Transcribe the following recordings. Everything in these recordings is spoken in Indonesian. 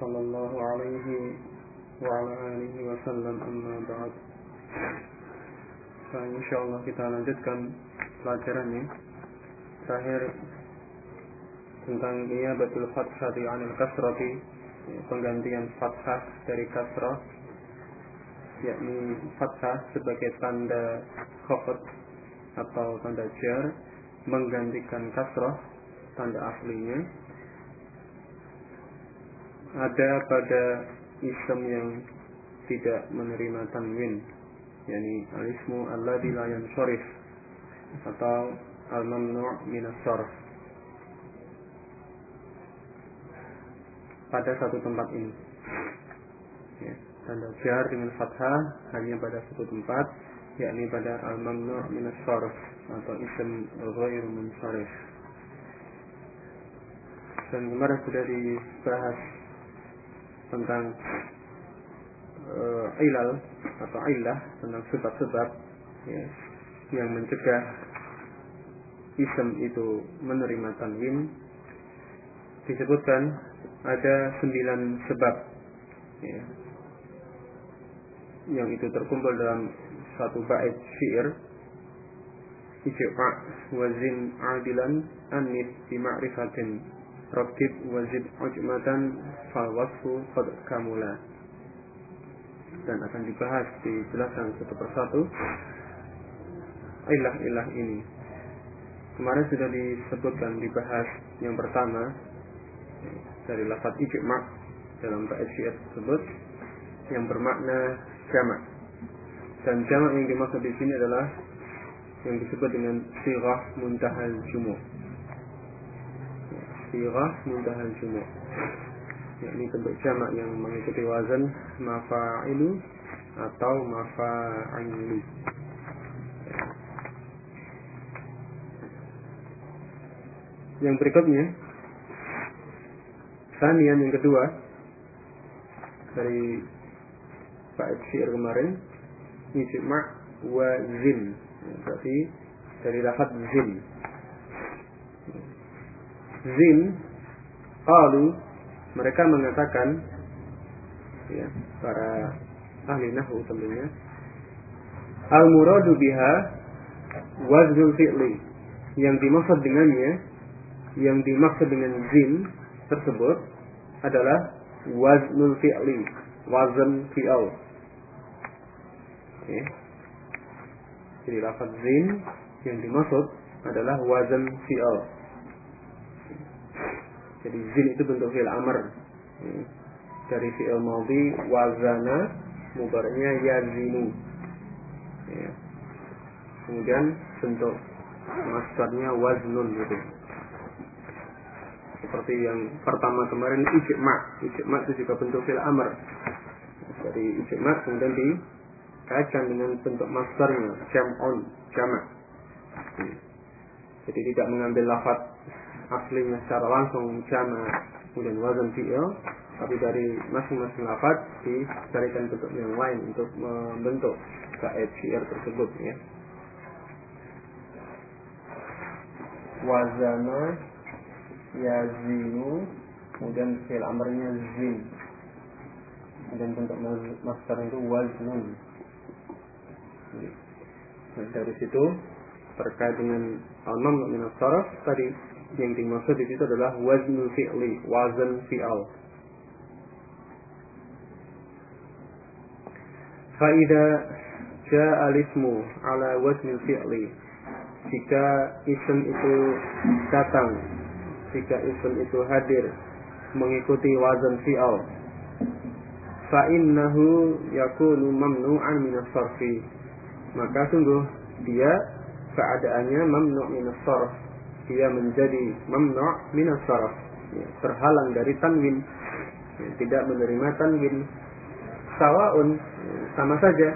صلى الله عليه وعلى آله وسلم أما بعد Allah kita lanjutkan pelajarannya terakhir tentang ia betul fathah di anil kasrati penggantian fathah dari kasrah yakni fathah sebagai tanda khafat atau tanda jar menggantikan kasrah tanda aslinya ada pada isim yang tidak menerima tanwin yakni alismu alladhi la yansharif atau al-mamnu' min pada satu tempat ini. Ya, tanda jar dengan fathah hanya pada satu tempat yakni pada al-mamnu' min sarf atau isim ghairu munsharif. Dan kemarin sudah dibahas tentang uh, ilal atau ilah tentang sebab-sebab ya, yang mencegah ism itu menerima tanwin. Disebutkan ada sembilan sebab ya, yang itu terkumpul dalam satu bait syair ijma wazin adilan anif bi Rakib wajib ujmatan fal wasfu qad kamula. Dan akan dibahas dijelaskan satu persatu. Ilah-ilah ini. Kemarin sudah disebutkan dibahas yang pertama dari lafaz ijma dalam syair tersebut yang bermakna jamak. Dan jamak yang dimaksud di sini adalah yang disebut dengan sirah muntahal jumuh sirah muntahal jumuh yakni bentuk jamak yang mengikuti wazan mafa'ilu atau mafa'ilu yang berikutnya Sanian yang kedua dari Pak Syair kemarin Ijma wa zin berarti dari lafaz zin zin qalu mereka mengatakan ya para ahli nahwu tentunya al muradu biha waznul fi'li. Yang dimaksud dengannya yang dimaksud dengan zin tersebut adalah waznul fi'li wazn fi'al. Ya. jadi lafaz zin yang dimaksud adalah wazn fi'al jadi zin itu bentuk fi'il amr. Hmm. Dari fi'il madhi wazana mubaraknya yazinu. Ya. Kemudian bentuk masdarnya waznun gitu. Seperti yang pertama kemarin ijma. Ijma itu juga bentuk fi'il amr. Dari ijma kemudian dikaitkan dengan bentuk masdarnya jam'un, jamak. Hmm. Jadi tidak mengambil lafaz aslinya secara langsung jama kemudian wazan fi'il tapi dari masing-masing lafaz dicarikan bentuk yang lain untuk membentuk kait syair tersebut ya. Wazana yazinu kemudian fi'il amrnya zin. Dan bentuk master itu waznun. Dari situ terkait dengan al-mamnu tadi yang dimaksud di situ adalah waznul fi'li, wazan fi'al. Faida ja'a alismu ala waznil fi'li. Jika isim itu datang, jika isim itu hadir mengikuti wazan fi'al, fa innahu yakunu mamnu'an min sarfi maka sungguh dia keadaannya mamnu' min sarf dia menjadi mamnu' minas ya, terhalang dari tanwin. Ya, tidak menerima tanwin. Sawaun sama saja.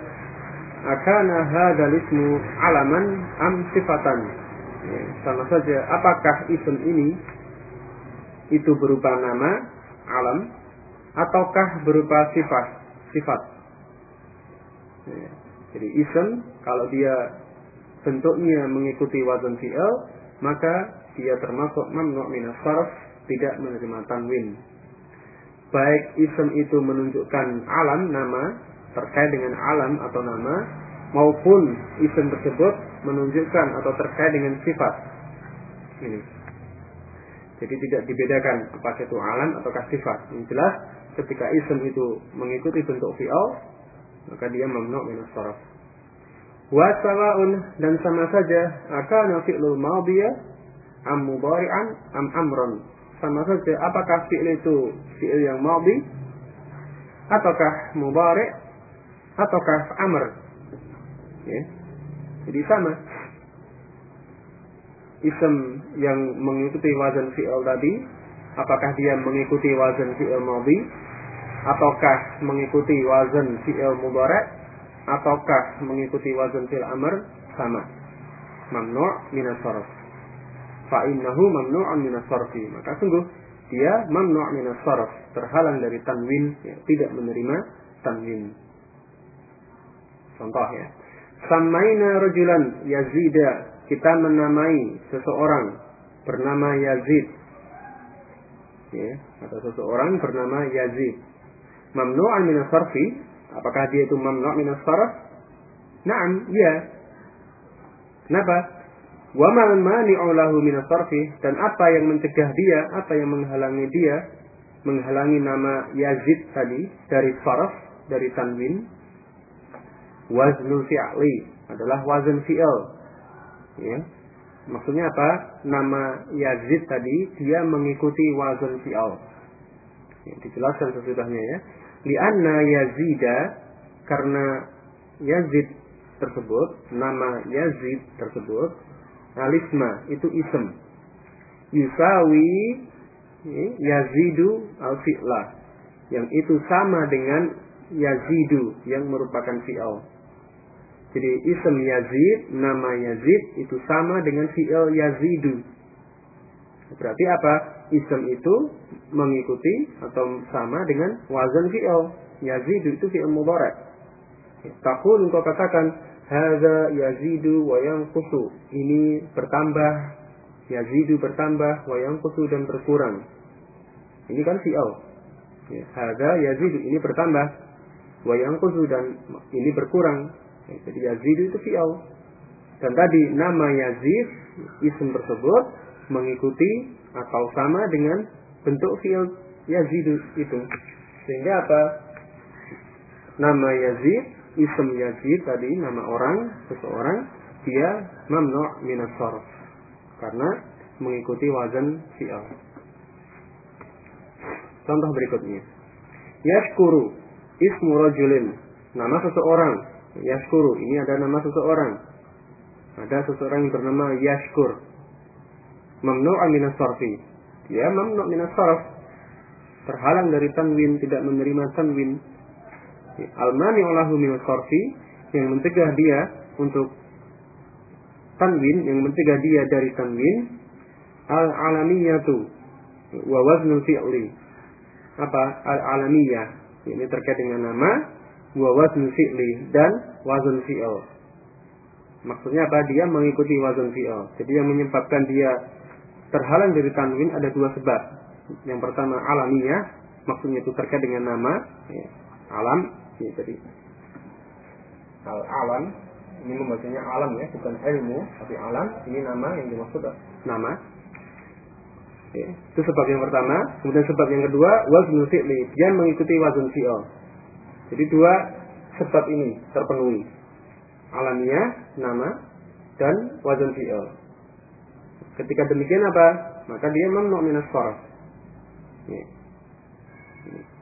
Akana hadzal ismu alaman am sifatan. Ya, sama saja. Apakah isim ini itu berupa nama alam ataukah berupa sifat sifat? Ya, jadi isim kalau dia bentuknya mengikuti wazan fi'il maka dia termasuk mamnu' min tidak menerima tanwin. Baik isim itu menunjukkan alam nama terkait dengan alam atau nama maupun isim tersebut menunjukkan atau terkait dengan sifat. Ini. Jadi tidak dibedakan apakah itu alam ataukah sifat. Yang jelas ketika isim itu mengikuti bentuk fi'al maka dia mamnu min sarf wa sawaun dan sama saja akan fi'lul madiyah am mudari'an am amran. Sama saja apakah fi'il itu fi'il yang madhi ataukah mudhari' ataukah amr? Ya. Jadi sama. Ism yang mengikuti wazan fi'il tadi apakah dia mengikuti wazan fi'il madhi ataukah mengikuti wazan fi'il mudhari' ataukah mengikuti wazan fi'il amr? Sama. Mamnu' min as-sarf. Fa innahu mamnu'un min sarfi maka sungguh dia mamnu' min sarf terhalang dari tanwin ya, tidak menerima tanwin. Contoh ya. Samaina rajulan yazida. Kita menamai seseorang bernama Yazid. Ya atau seseorang bernama Yazid. Mamnu'an min sarfi apakah dia itu mamnu' min sarf Naam, ya. Kenapa? Wa mal mani'u lahu min dan apa yang mencegah dia, apa yang menghalangi dia menghalangi nama Yazid tadi dari sarf, dari tanwin. Waznul fi'li adalah wazn fi'il. Ya. Maksudnya apa? Nama Yazid tadi dia mengikuti wazn fi'il. Ya, dijelaskan sesudahnya ya. Lianna Yazida karena Yazid tersebut, nama Yazid tersebut alisma itu ism yusawi yazidu al fi'la yang itu sama dengan yazidu yang merupakan fi'al. Jadi ism yazid nama yazid itu sama dengan fi'al yazidu. Berarti apa ism itu mengikuti atau sama dengan wazan fi'al yazidu itu fi'al mubarak takul engkau katakan Hada yazidu wa yanqusu. Ini bertambah, yazidu bertambah, wa yanqusu dan berkurang. Ini kan fi'al. Ya, hada yazidu, ini bertambah, wa yanqusu dan ini berkurang. Ya, jadi yazidu itu fi'al. Dan tadi nama yazid, isim tersebut mengikuti atau sama dengan bentuk fi'al yazidu itu. Sehingga apa? Nama yazid ism Yazid tadi nama orang seseorang dia mamnu' min sarf karena mengikuti wazan fi'al. Contoh berikutnya. Yashkuru ismu rajulin nama seseorang. Yashkuru ini ada nama seseorang. Ada seseorang yang bernama Yashkur. Mamnu' min sarfi. Dia mamnu' min sarf. Terhalang dari tanwin, tidak menerima tanwin. Al-mani olahu min sorfi yang mencegah dia untuk tanwin yang mencegah dia dari tanwin. Al alamiyatu wa waznul fi'li apa? Al alamiyah ini terkait dengan nama. Wa waznul fi'li dan wazn fi'l. Maksudnya apa? Dia mengikuti wazn fi'l. Jadi yang menyebabkan dia terhalang dari tanwin ada dua sebab. Yang pertama alamiyah maksudnya itu terkait dengan nama ya, alam ya tadi. Al alam ini membacanya alam ya bukan ilmu tapi alam ini nama yang dimaksud nama. Ya, itu sebab yang pertama. Kemudian sebab yang kedua wazn fi'li dia mengikuti wazn fi'il. Jadi dua sebab ini terpenuhi. Alamiah nama dan wazn fi'il ketika demikian apa maka dia mamnu minas ya.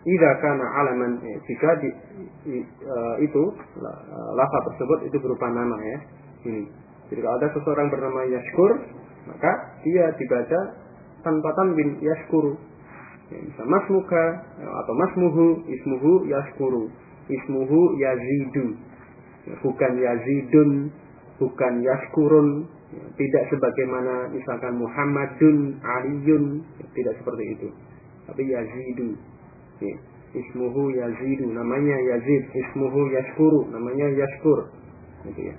Ida karena alaman ya, jika di, uh, itu uh, lafaz tersebut itu berupa nama ya ini. Jadi kalau ada seseorang bernama Yashkur maka dia dibaca tanpa tanwin Yashkuru. Ya, bisa masmuka atau masmuhu, ismuhu yaskuru, ismuhu yazidu. Ya, bukan yazidun, bukan yaskurun, ya, tidak sebagaimana misalkan Muhammadun, Aliyun, ya, tidak seperti itu. Tapi yazidu. Ya, ismuhu yazidu, namanya yazid, ismuhu yaskuru, namanya yaskur. Gitu ya.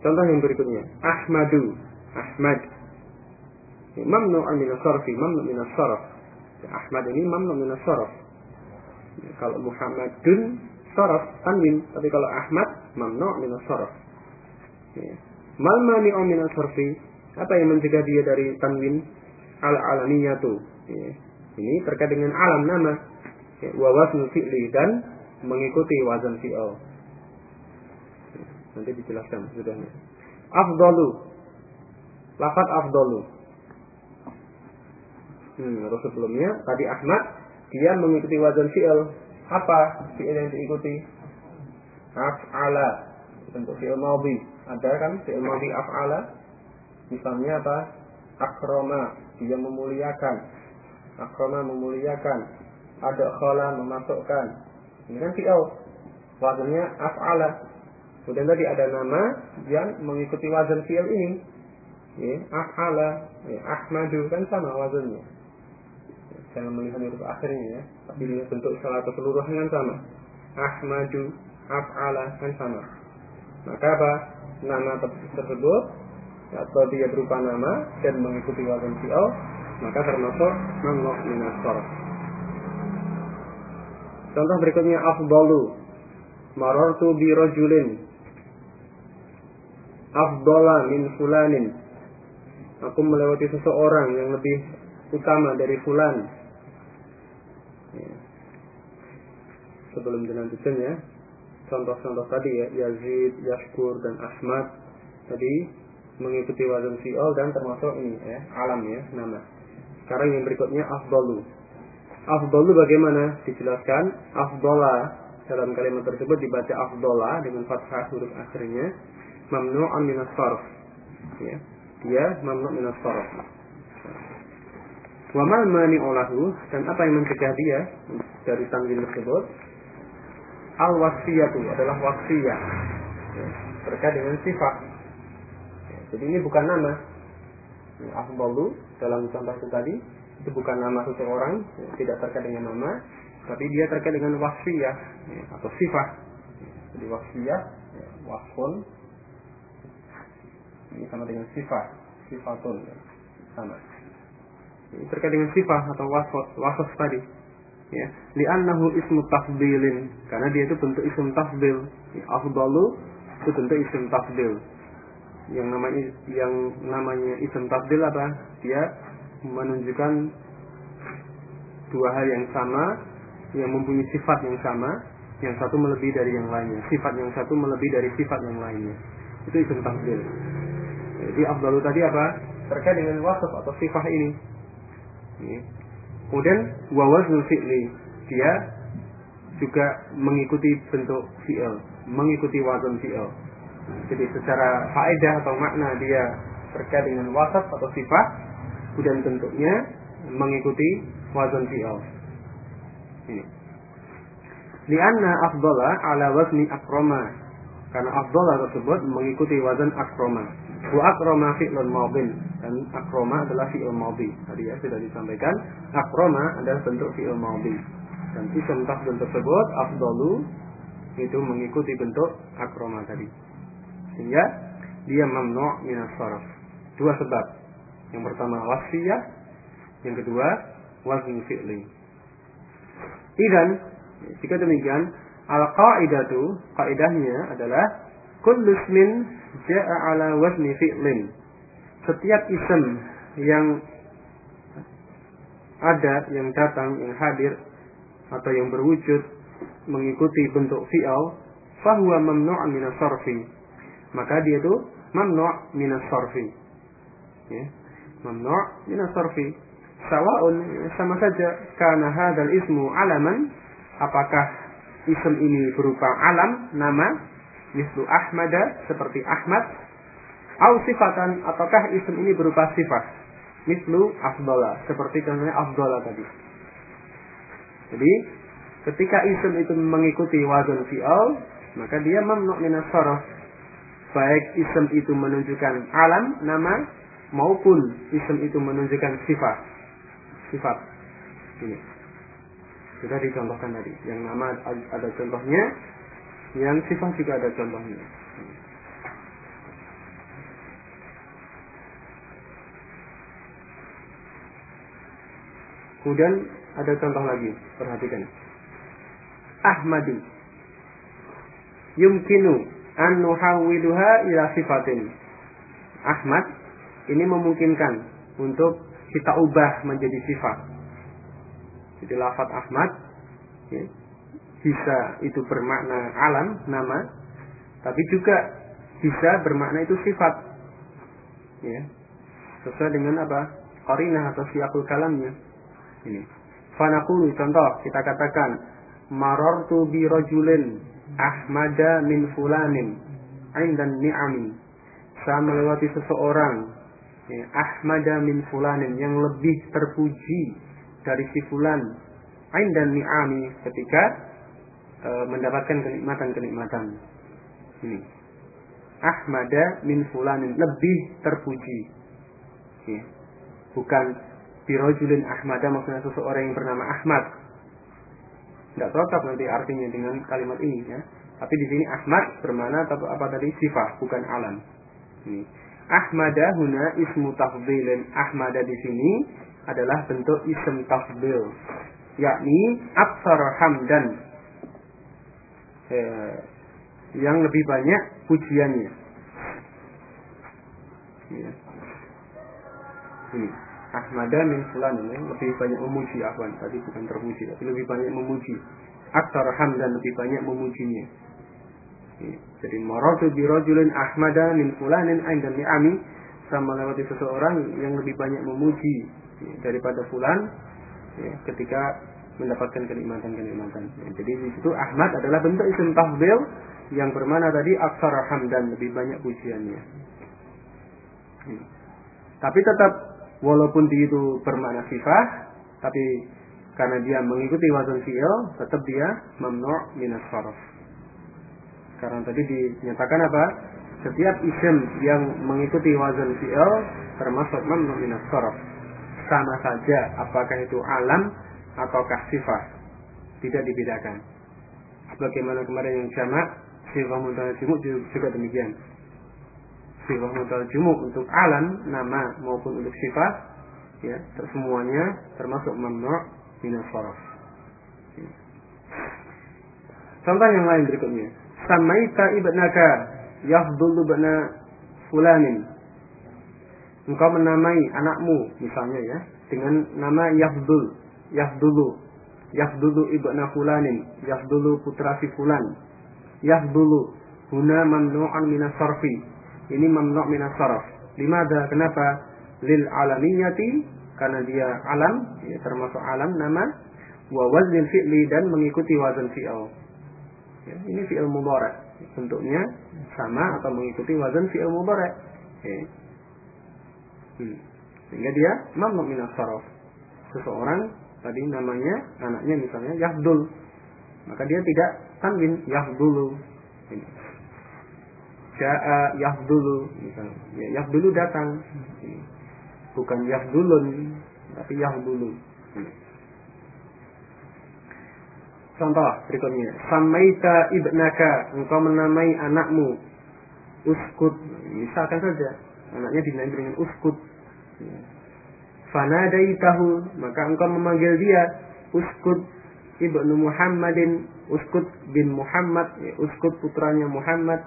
Contoh yang berikutnya, Ahmadu, Ahmad. Mamnu min sarfi, mamnu min sarf. Ahmad ini mamnu min sarf. Kalau Muhammadun sarf tanwin, tapi kalau Ahmad mamnu min sarf. Mal mani'u min? Apa yang mencegah dia dari tanwin? Al alaniyatu. Ini terkait dengan alam nama. Wa wasnu fi'li dan mengikuti wazan fi'al. Nanti dijelaskan sudahnya. Afdalu. Lafat afdalu. Hmm, terus sebelumnya tadi Ahmad dia mengikuti wazan fi'il. Apa fi'il yang diikuti? Af'ala. Bentuk fi'il madhi. Ada kan fi'il madhi af'ala? Misalnya apa? Akroma, dia memuliakan. Akroma memuliakan. Ada khala memasukkan. Ini kan fi'il. Wazannya af'ala. Kemudian tadi ada nama yang mengikuti wazan fi'il ini. Ya, af'ala, ya, ahmadu kan sama wazannya. Jangan melihat huruf akhirnya ya, tapi bentuk salah keseluruhan kan sama. Ahmadu, af'ala kan sama. Maka apa? Nama tersebut atau dia berupa nama dan mengikuti wazan fi'il, maka termasuk mamnu minas Contoh berikutnya afdalu. Marartu bi rajulin afdola min fulanin. Aku melewati seseorang yang lebih utama dari fulan. Ya. Sebelum dilanjutkan ya, contoh-contoh tadi ya, Yazid, Yashkur, dan Ahmad tadi mengikuti wazan fi'al dan termasuk ini ya, alam ya, nama. Sekarang yang berikutnya afdolu. Afdolu bagaimana? Dijelaskan afdola dalam kalimat tersebut dibaca afdola dengan fathah huruf akhirnya mamnu'an min sarf ya dia mamnu' min sarf wa mal mani'u dan apa yang mencegah dia dari tanwin tersebut al wasfiyatu adalah wasfiyah ya, terkait dengan sifat. Ya, jadi ini bukan nama. Ya, afdalu dalam contoh itu tadi itu bukan nama seseorang ya, tidak terkait dengan nama tapi dia terkait dengan wasfiyah ya, atau sifat. Jadi wasfiyah ya, ini sama dengan sifat sifatun sama. Ini terkait dengan sifat atau wasf wasf tadi ya. Li'annahu ismu tafdilin. Karena dia itu bentuk ism tafdil. Ya, afdalu itu bentuk ism tafdil. Yang namanya yang namanya ism tafdil apa? Dia menunjukkan dua hal yang sama yang mempunyai sifat yang sama yang satu melebihi dari yang lainnya. Sifat yang satu melebihi dari sifat yang lainnya. Itu ism tafdil. Jadi afdalu tadi apa? Terkait dengan wasaf atau sifat ini. Kemudian wawaznu fi'li. Dia juga mengikuti bentuk fi'il, mengikuti wazan fi'il. Jadi secara faedah atau makna dia terkait dengan wasaf atau sifat, kemudian bentuknya mengikuti wazan fi'il. Ini. Lianna afdala ala wazni akroma. Karena afdala tersebut mengikuti wazan akroma. Wa akroma fi'lun madin dan akroma adalah fi'il madhi. Tadi ya sudah disampaikan, akroma adalah bentuk fi'il madhi. Dan isim tafdil tersebut afdalu itu mengikuti bentuk akroma tadi. Sehingga dia mamnu' min sarf. Dua sebab. Yang pertama wasfiyah, yang kedua wazn fi'li. Idan jika demikian al-qaidatu kaidahnya adalah kullu ismin ja'a ala wazni fi'lin. Setiap isim yang ada, yang datang, yang hadir atau yang berwujud mengikuti bentuk fi'al, fahuwa mamnu' min sarfi. Maka dia itu mamnu' min sarfi. Ya. Mamnu' min. Sawa'un sama saja karena hadal ismu alaman apakah isim ini berupa alam nama mislu Ahmada seperti Ahmad au sifatan ataukah isim ini berupa sifat? Mislu afdola seperti contohnya afdola tadi. Jadi ketika isim itu mengikuti wazan fi'al maka dia mamnu minas baik isim itu menunjukkan alam nama maupun isim itu menunjukkan sifat. Sifat. Ini. Sudah dicontohkan tadi. Yang nama ada contohnya yang sifat juga ada contohnya Kemudian ada contoh lagi, perhatikan. Ahmadi. Yumkinu an nuhawwiluha ila sifatin. Ahmad ini memungkinkan untuk kita ubah menjadi sifat. Jadi lafat Ahmad ya, bisa itu bermakna alam, nama, tapi juga bisa bermakna itu sifat. Ya. Sesuai dengan apa? Qarinah atau siapul kalamnya. Ini. Fanaqulu contoh kita katakan marartu bi rajulin ahmada min fulanin indan ni'ami. Saya melewati seseorang ya, ahmada min fulanin yang lebih terpuji dari si fulan indan ni'ami ketika e, mendapatkan kenikmatan-kenikmatan. Ini. Ahmada min fulanin lebih terpuji. Ya. Bukan birojulin Ahmada maksudnya seseorang yang bernama Ahmad. Tidak cocok nanti artinya dengan kalimat ini ya. Tapi di sini Ahmad bermana apa, apa tadi sifat bukan alam. Ini. Ahmada huna ismu tafdilin. Ahmada di sini adalah bentuk ism tafdil. Yakni aksar hamdan. Eh, yang lebih banyak pujiannya. Ya. Ini. Ahmada min fulan lebih banyak memuji Ahwan tadi bukan terpuji tapi lebih banyak memuji Aksar hamdan lebih banyak memujinya jadi maratu bi rajulin ahmada min fulanin inda ni'ami sama lewati seseorang yang lebih banyak memuji daripada fulan ya, ketika mendapatkan kenikmatan-kenikmatan. Jadi di situ Ahmad adalah bentuk isim tahbil yang bermana tadi aksar hamdan lebih banyak pujiannya. Ya. Tapi tetap walaupun dia itu bermakna sifat, tapi karena dia mengikuti wazan fi'il, tetap dia mamnu' minas sarf. Karena tadi dinyatakan apa? Setiap isim yang mengikuti wazan fi'il termasuk mamnu' minas sarf. Sama saja apakah itu alam ataukah sifat. Tidak dibedakan. Bagaimana kemarin yang jamak, sifat mudhari juga demikian sifat modal jumuk untuk alam nama maupun untuk sifat ya semuanya termasuk mamnu' minas. Ya. Contoh yang lain berikutnya. Samaita ibnaka yafdulu bana fulanin. Engkau menamai anakmu misalnya ya dengan nama Yafdul, Yafdulu, Yafdulu ibna fulanin, Yafdulu putra si fulan. Yafdulu huna mamnu'an minas sarfi ini mamnu' min sarf. Limada? Kenapa? Lil alamiyati karena dia alam, ya, termasuk alam nama wa waznil fi'li dan mengikuti wazan fi'il. Ya, ini fi'il mudhari. Bentuknya sama atau mengikuti wazan fi'il mudhari. Ya. Hmm. Sehingga dia mamnu' min sarf. Seseorang tadi namanya anaknya misalnya Yahdul. Maka dia tidak tanwin Yahdulu. Ini Ja'a yahdulu misalnya. Ya, yahdulu datang. Bukan yahdulun, tapi yahdulu. Contoh berikutnya. Samaita ibnaka. Engkau menamai anakmu. Uskut. Misalkan saja. Anaknya dinamai dengan uskut. Fanadaitahu. Maka engkau memanggil dia. Uskut ibnu Muhammadin. Uskut bin Muhammad. Uskut putranya Muhammad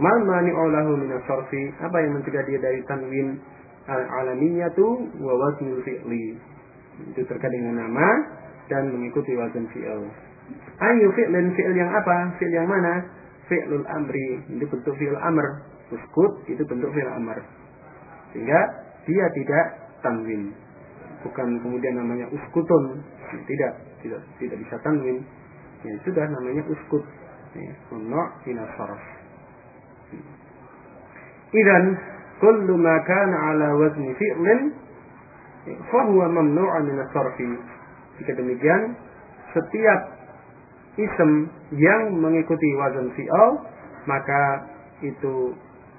Mal mani'u lahu min sarfi Apa yang mencegah dia dari tanwin al-alamiyatu wa waznul fi'li. Itu terkait dengan nama dan mengikuti wazan fi'il. Ayu fi'lin fi'il yang apa? Fi'il yang mana? Fi'lul amri. Itu bentuk fi'il amr. Uskut itu bentuk fi'il amr. Sehingga dia tidak tanwin. Bukan kemudian namanya uskutun. Tidak, tidak tidak bisa tanwin. Ya sudah namanya uskut min sarf. Idan kullu ma kana ala wazni fi'lin fahuwa mamnu'un min as-sarfi. Jika demikian, setiap ism yang mengikuti wazan fi'al maka itu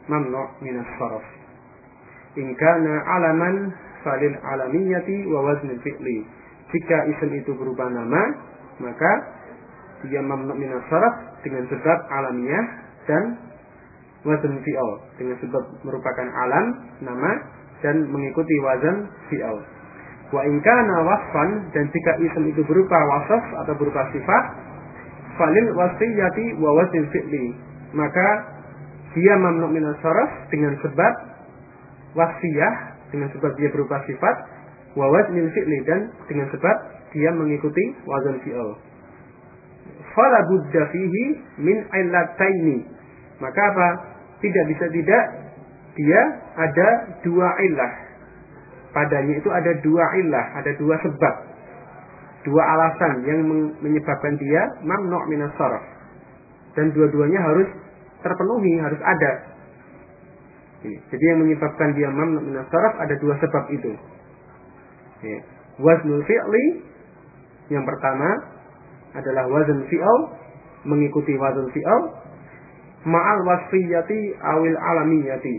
mamnu' min as-sarf. In kana alaman falil alamiyati wa waznil fi'li. Jika ism itu berupa nama, maka dia mamnu' min dengan sebab alamiah dan wazan fi'al dengan sebab merupakan alam nama dan mengikuti wazan fi'al. Wa in kana wasfan dan jika ism itu berupa wasaf atau berupa sifat, falil wasiyati wa wasil fi'li. Maka dia mamnu min dengan sebab wasiyah dengan sebab dia berupa sifat wa waznil fi'li dan dengan sebab dia mengikuti wazan fi'al. Fala budda fihi min illataini. Maka apa? Tidak bisa tidak dia ada dua ilah. Padanya itu ada dua ilah, ada dua sebab. Dua alasan yang menyebabkan dia mamnu' minas. Dan dua-duanya harus terpenuhi, harus ada. Jadi yang menyebabkan dia mamnu' minas sarf ada dua sebab itu. Waznul fi'li yang pertama adalah wazn fi'al mengikuti wazn fi'al ma'al wasfiyati awil alamiyati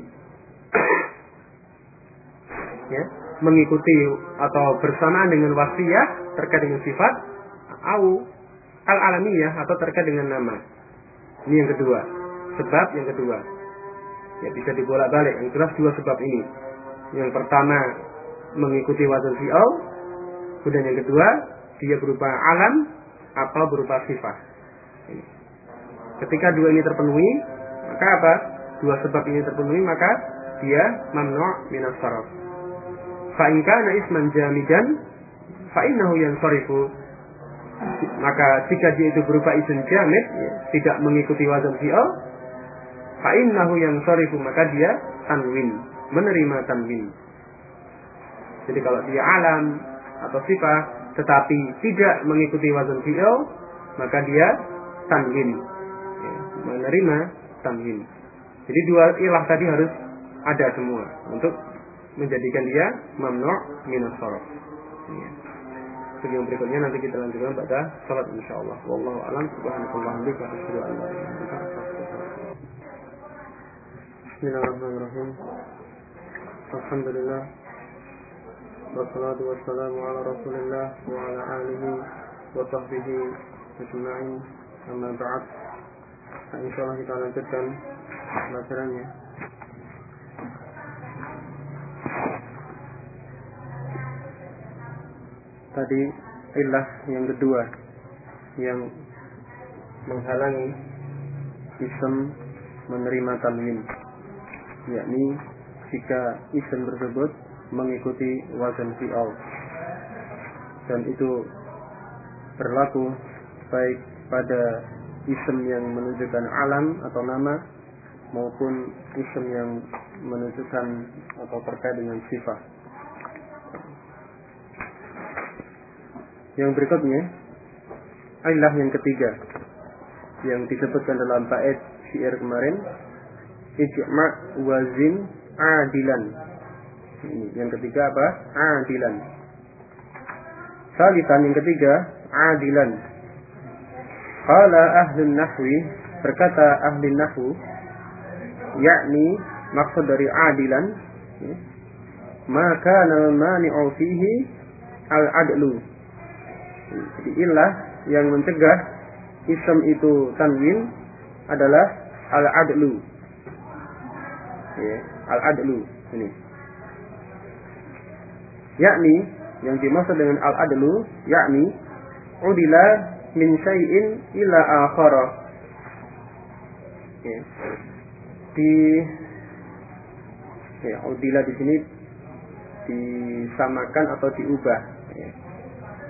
ya, mengikuti atau bersamaan dengan wasiat terkait dengan sifat au al alamiyah atau terkait dengan nama. Ini yang kedua. Sebab yang kedua. Ya bisa dibolak-balik. Yang jelas dua sebab ini. Yang pertama mengikuti wazan fi'al. Kemudian yang kedua dia berupa alam atau berupa sifat. Ketika dua ini terpenuhi, maka apa? Dua sebab ini terpenuhi, maka dia mamnu' minas saraf. Fa in kana isman jamidan fa innahu yansarifu. Maka jika dia itu berupa isim jamid, ya, tidak mengikuti wazan fi'al, fa innahu yansarifu maka dia tanwin, menerima tanwin. Jadi kalau dia alam atau sifat tetapi tidak mengikuti wazan fi'al, maka dia tanwin. Ya, menerima tanwin. Jadi dua ilah tadi harus ada semua untuk menjadikan dia mamnu' minus sorof. Ya. yang berikutnya nanti kita lanjutkan pada salat insyaallah. Wallahu a'lam subhanallahi wa bihamdihi Bismillahirrahmanirrahim. Alhamdulillah. Wassalatu wassalamu ala Rasulillah wa ala alihi wa sahbihi ajma'in. Amma ba'd. Insyaallah kita lanjutkan pelajarannya. tadi ilah yang kedua yang menghalangi ism menerima tanwin yakni jika ism tersebut mengikuti wazan fi'al. Dan itu berlaku baik pada ism yang menunjukkan alam atau nama maupun ism yang menunjukkan atau terkait dengan sifat. Yang berikutnya adalah yang ketiga yang disebutkan dalam bait syair kemarin ijma wazin adilan. Ini yang ketiga apa? Adilan. Salisan yang ketiga adilan. Qala ahlun nahwi berkata ahli nahwu yakni maksud dari adilan maka al-mani'u fihi al-adlu jadi ilah yang mencegah ism itu tanwin adalah al-adlu. Ya, al-adlu ini. Yakni yang dimaksud dengan al-adlu yakni udila min syai'in ila akhara. Ya. Di ya, udila di sini disamakan atau diubah. Ya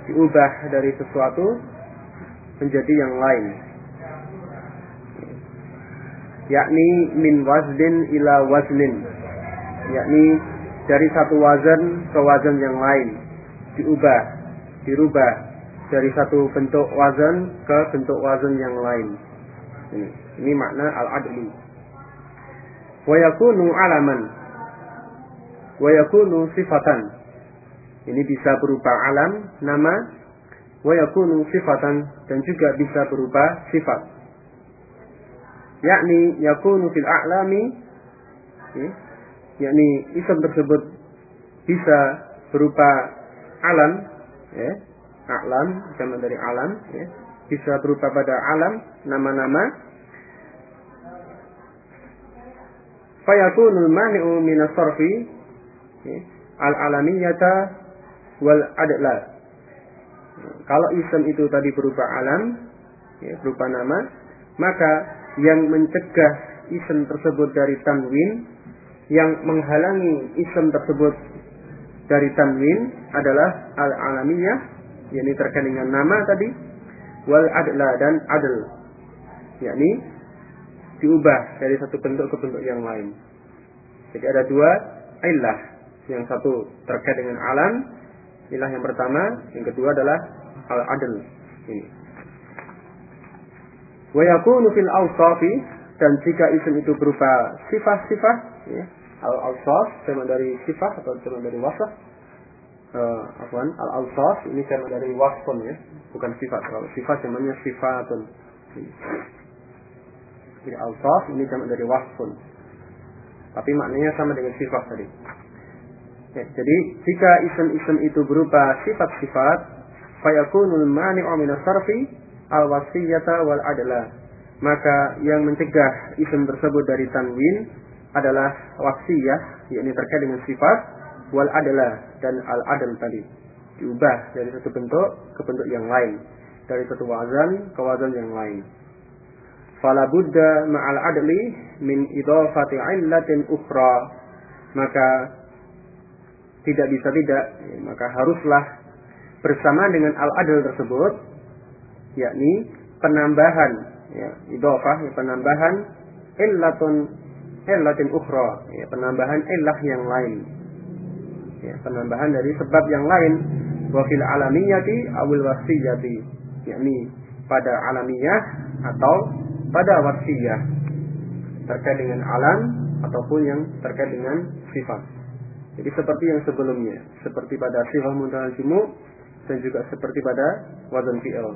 diubah dari sesuatu menjadi yang lain yakni min wazlin ila wazlin yakni dari satu wazan ke wazan yang lain. Diubah dirubah dari satu bentuk wazan ke bentuk wazan yang lain. Ini, ini makna al-adlu wa yakunu alaman. Wa yakunu sifatan. Ini bisa berupa alam, nama, wa yakunu sifatan dan juga bisa berupa sifat. Yakni yakunu fil a'lami ya, yakni isim tersebut bisa berupa alam ya, alam sama dari alam ya, bisa berupa pada alam nama-nama. Fayakunul mani'u minas sarfi ya, al-alamiyata wal adla. Kalau ism itu tadi berupa alam ya, berupa nama maka yang mencegah ism tersebut dari tanwin yang menghalangi ism tersebut dari tanwin adalah al-alamiyah yakni terkait dengan nama tadi wal adla dan adl yakni diubah dari satu bentuk ke bentuk yang lain. Jadi ada dua ilah. Yang satu terkait dengan alam, ilah yang pertama, yang kedua adalah al-adl. Ini. Wa yakunu fil awsafi dan jika isim itu berupa sifat-sifat ya, al-awsaf sama dari sifat atau sama dari wasaf uh, afwan al-awsaf ini sama dari wasfun ya bukan sifat. Kalau sifat namanya sifatun. Jadi awsaf ini sama dari wasfun. Tapi maknanya sama dengan sifat tadi. Ya, jadi jika isim-isim itu berupa sifat-sifat fayakunul mani'u min sarfi al-wasiyata wal adla. Maka yang mencegah isim tersebut dari tanwin adalah wasiyah yakni terkait dengan sifat wal adla dan al adl tadi. Diubah dari satu bentuk ke bentuk yang lain. Dari satu wazan ke wazan yang lain. Fala budda ma'al adli min idhafati illatin ukhra. Maka tidak bisa tidak maka haruslah bersama dengan al adl tersebut yakni penambahan ya idhafah ya, penambahan illatun illatin ukhra, ya, penambahan illah yang lain. Ya, penambahan dari sebab yang lain wa fil alamiyati awil wasiyati, yakni pada alamiah atau pada wasiyah terkait dengan alam ataupun yang terkait dengan sifat. Jadi seperti yang sebelumnya, seperti pada sifat muntahal jumu dan juga seperti pada wazan fi'il.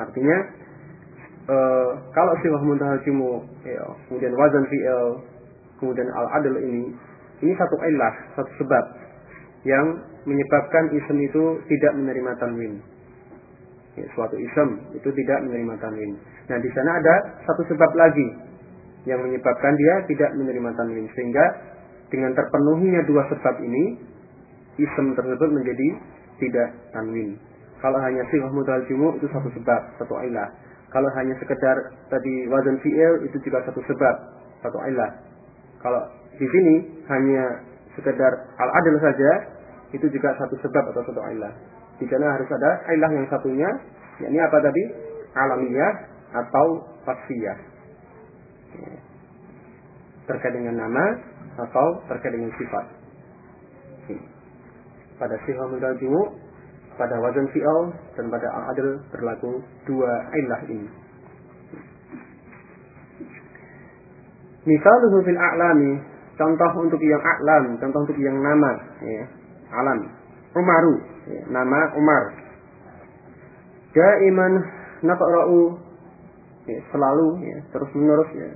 Artinya e, kalau sifat muntahal jumu ya, kemudian wazan fi'il kemudian al-adl ini ini satu ilah, satu sebab yang menyebabkan isim itu tidak menerima tanwin. Ya, suatu isim itu tidak menerima tanwin. Nah, di sana ada satu sebab lagi yang menyebabkan dia tidak menerima tanwin sehingga dengan terpenuhinya dua sebab ini isim tersebut menjadi tidak tanwin. Kalau hanya sifat mudal jumu itu satu sebab, satu ilah. Kalau hanya sekedar tadi wazan fi'il itu juga satu sebab, satu ilah. Kalau di sini hanya sekedar al-adil saja, itu juga satu sebab atau satu ilah. Di sana harus ada ilah yang satunya, yakni apa tadi? Alamiah atau fasiyah. Terkait dengan nama atau terkait dengan sifat. Pada sifat mudajimu, pada wazan fi'al dan pada al-adil berlaku dua ilah ini. Misaluhu fil a'lami, contoh untuk yang a'lam, contoh untuk yang nama, ya, alam. Umaru, ya, nama Umar. Daiman naqra'u ya, selalu ya, terus menerus ya,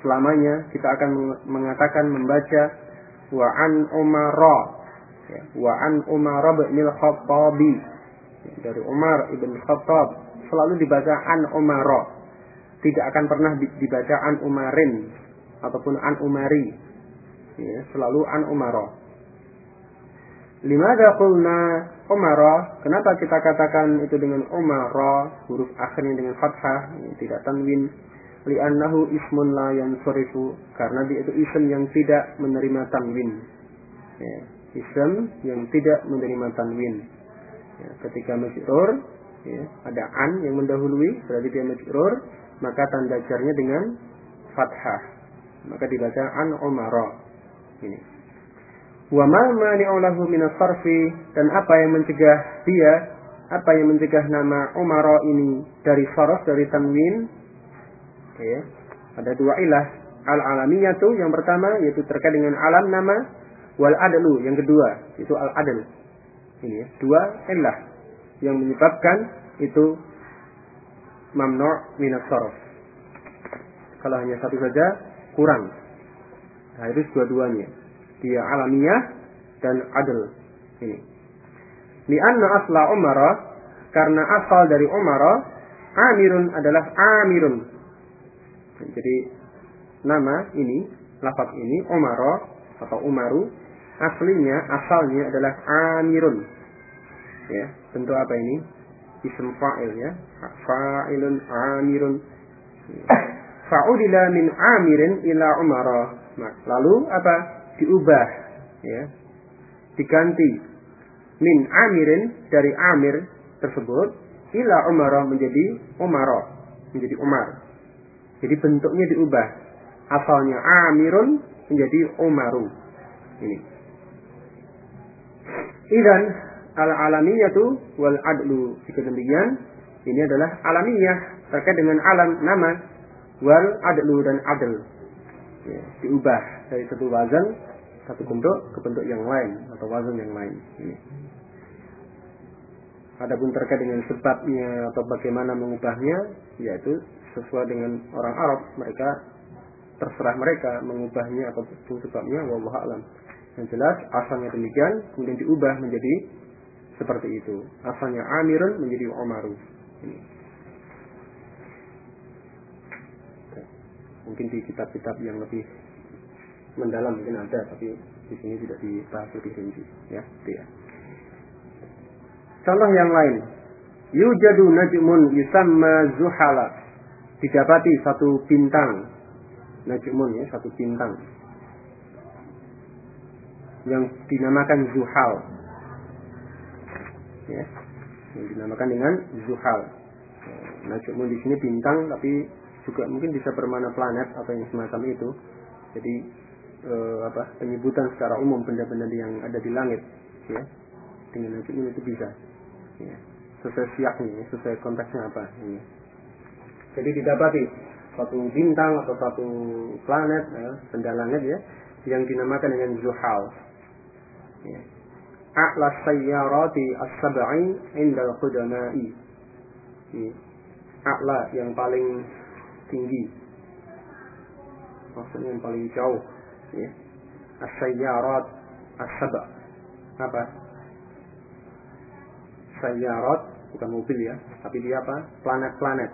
selamanya kita akan mengatakan membaca wa an Umara ya, wa an Umar bin Khattabi ya, dari Umar ibn Khattab selalu dibaca an Umara tidak akan pernah dibaca an Umarin. Ataupun an umari. Ya, selalu an umaro Lima qulna umara kenapa kita katakan itu dengan umara huruf akhirnya dengan fathah tidak tanwin. Li'annahu ismun la yansurifu karena dia itu isim yang tidak menerima tanwin. Ya, isim yang tidak menerima tanwin. Ya, ketika majrur ya, ada an yang mendahului berarti dia majrur maka tanda jarnya dengan fathah. Maka dibaca an umara. Ini. Wa ma mani'u lahu min dan apa yang mencegah dia apa yang mencegah nama umara ini dari sarf dari tanwin? Ya ada dua ilah. Al alamiyatu yang pertama yaitu terkait dengan alam nama Wal adlu yang kedua itu al adl. Ini ya, dua illah yang menyebabkan itu mamnu' minas sarf. Kalau hanya satu saja kurang. Nah, itu dua-duanya. Dia alamiah dan adl. Ini. Lianna asla umara karena asal dari umara amirun adalah amirun. Jadi nama ini, lafaz ini umara atau umaru aslinya asalnya adalah amirun. Ya, bentuk apa ini? Ism fa'il ya. Fa'ilun amirun. Fa'udila min amirin ila umara. Nah, lalu apa? Diubah ya. Diganti min amirin dari amir tersebut ila umara menjadi umara, menjadi umar. Jadi bentuknya diubah. Asalnya amirun menjadi umaru. Ini. Idan al alamiyatu wal adlu. Jika demikian, ini adalah alamiyah terkait dengan alam nama wal adlu dan adl. Ya, diubah dari satu wazan satu bentuk ke bentuk yang lain atau wazan yang lain. Ini. Adapun terkait dengan sebabnya atau bagaimana mengubahnya, yaitu sesuai dengan orang Arab, mereka terserah mereka mengubahnya atau sebabnya, wallahu alam. Yang jelas asalnya demikian, kemudian diubah menjadi seperti itu. Asalnya Amirun menjadi Umaru. Ini. Mungkin di kitab-kitab yang lebih mendalam mungkin ada, tapi di sini tidak dibahas lebih rinci. Ya, itu ya. Contoh yang lain. Yujadu najmun yusamma zuhala. Didapati satu bintang. Najmun ya, satu bintang. Yang dinamakan zuhal. Ya, yang dinamakan dengan zuhal. Najmun di sini bintang tapi juga mungkin bisa bermana planet atau yang semacam itu. Jadi eh, apa penyebutan secara umum benda-benda yang ada di langit ya dengan najmun itu bisa ya. sesuai siaknya, sesuai konteksnya apa. Ya. Jadi didapati satu bintang atau satu planet, ya, benda langit ya, yang dinamakan dengan Zuhal. Ya. A'la sayyarati as-sab'i inda al-qudama'i. Ya. A'la yang paling tinggi. Maksudnya yang paling jauh. Ya. As-sayyarat as-sab' apa? sayyarat bukan mobil ya, tapi dia apa? Planet-planet.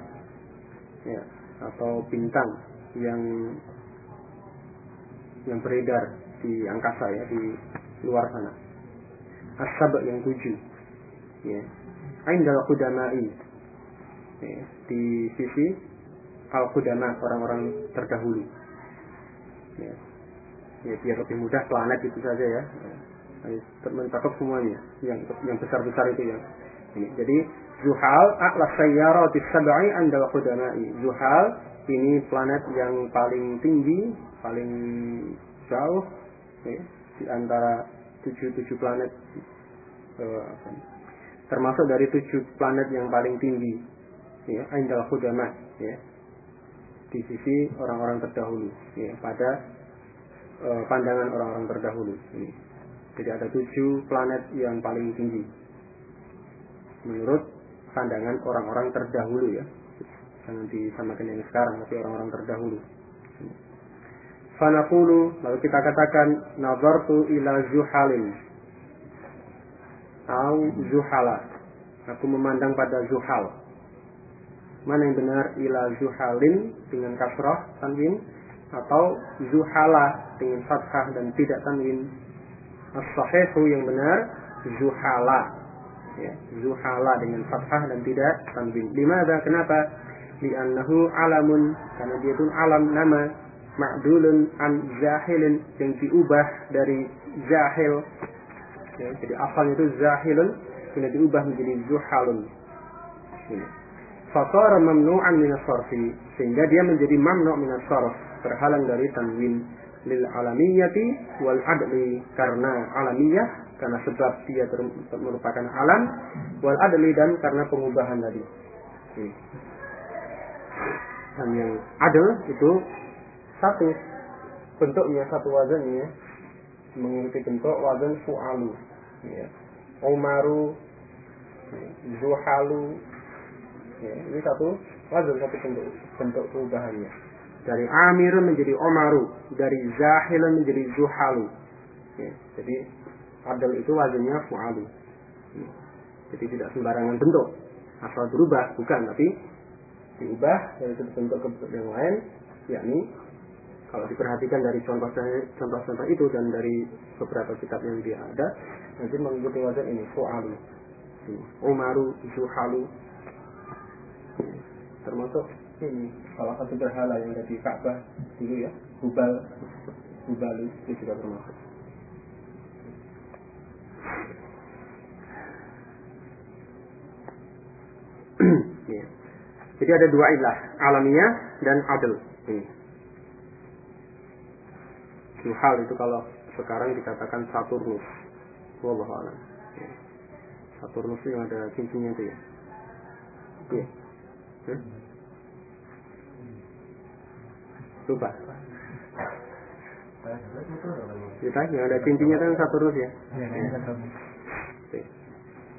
Ya, atau bintang yang yang beredar di angkasa ya, di luar sana. Asab yang tujuh. Ya. Aindal kudamai. Ya, di sisi al-kudama orang-orang terdahulu. Ya. ya biar lebih mudah planet itu saja ya mencakup semuanya yang yang besar-besar itu ya ini jadi Zuhal a'la sayyarati sab'i andal qudamai Zuhal ini planet yang paling tinggi paling jauh ya, di antara tujuh tujuh planet uh, termasuk dari tujuh planet yang paling tinggi ya andal qudama ya di sisi orang-orang terdahulu ya pada uh, pandangan orang-orang terdahulu ini jadi ada tujuh planet yang paling tinggi. Menurut pandangan orang-orang terdahulu ya. Jangan disamakan yang sekarang, tapi orang-orang terdahulu. Fanaqulu, lalu kita katakan, nazartu ila zuhalin. Au zuhala. Aku memandang pada zuhal. Mana yang benar ila zuhalin dengan kasrah tanwin atau zuhala dengan fathah dan tidak tanwin as-sahihu yang benar zuhala ya, zuhala dengan fathah dan tidak tanwin. Limada? Kenapa? Li'annahu alamun karena dia itu alam nama ma'dulun an zahilin yang diubah dari zahil. Ya, jadi asalnya itu zahilun kemudian diubah menjadi zuhalun. Ini. Fakara mamnu'an minas sehingga dia menjadi mamnu' minas terhalang dari tanwin lil alamiyati wal adli karena alamiyah karena sebab dia merupakan alam wal adli dan karena pengubahan tadi. Dan yang adil itu satu bentuknya satu wazannya mengikuti bentuk wazan fu'alu. Ya. Umaru Zuhalu. Ya, ini satu wazan satu bentuk bentuk perubahannya. Dari Amirun menjadi Omaru dari Zahilun menjadi Zuhalu. Ya, jadi adal itu wazannya fu'alu. Ya, jadi tidak sembarangan bentuk. Asal berubah bukan tapi diubah dari bentuk ke bentuk yang lain yakni kalau diperhatikan dari contoh-contoh itu dan dari beberapa kitab yang dia ada nanti mengikuti wazan ini fu'alu Umaru Zuhalu termasuk ini salah satu berhala yang ada di Ka'bah dulu ya Hubal Hubalu itu juga termasuk ya. Jadi ada dua ilah, alamiah dan adil. Ini. Zuhal itu kalau sekarang dikatakan Saturnus. Wallahu a'lam. Ya. Saturnus yang ada cincinnya itu ya. Iya. Hmm? Lupa. Kita yang ada cincinnya kan Saturnus ya. Iya, ya.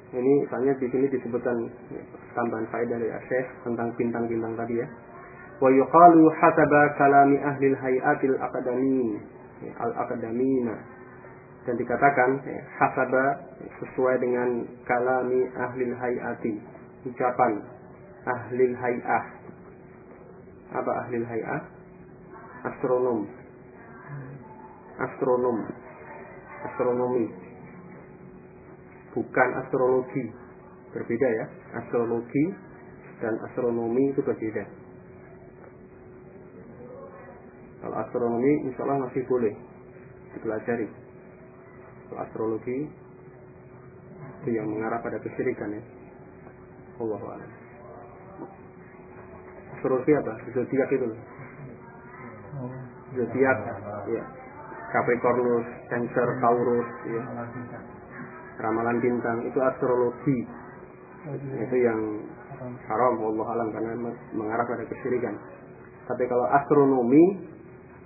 Ini misalnya di sini disebutkan ya, tambahan faedah dari Asyik tentang bintang-bintang tadi ya. Wa yuqalu hasaba kalami ahli al-hayatil akadamin ya, al-akadamina dan dikatakan ya, hasaba sesuai dengan kalami ahli hayati ucapan ahli hayah. Apa ahli hayah? Astronom. Astronom. Astronomi. Bukan astrologi. Berbeda ya astrologi dan astronomi itu berbeda kalau astronomi insya Allah masih boleh dipelajari astrologi itu yang mengarah pada kesyirikan ya. Allah a'lam. Astrologi apa? Zodiak itu. Zodiak, ya. Capricornus, Cancer, Taurus, ya. Ramalan bintang itu astrologi. Itu yang haram Allah alam karena mengarah pada kesyirikan. Tapi kalau astronomi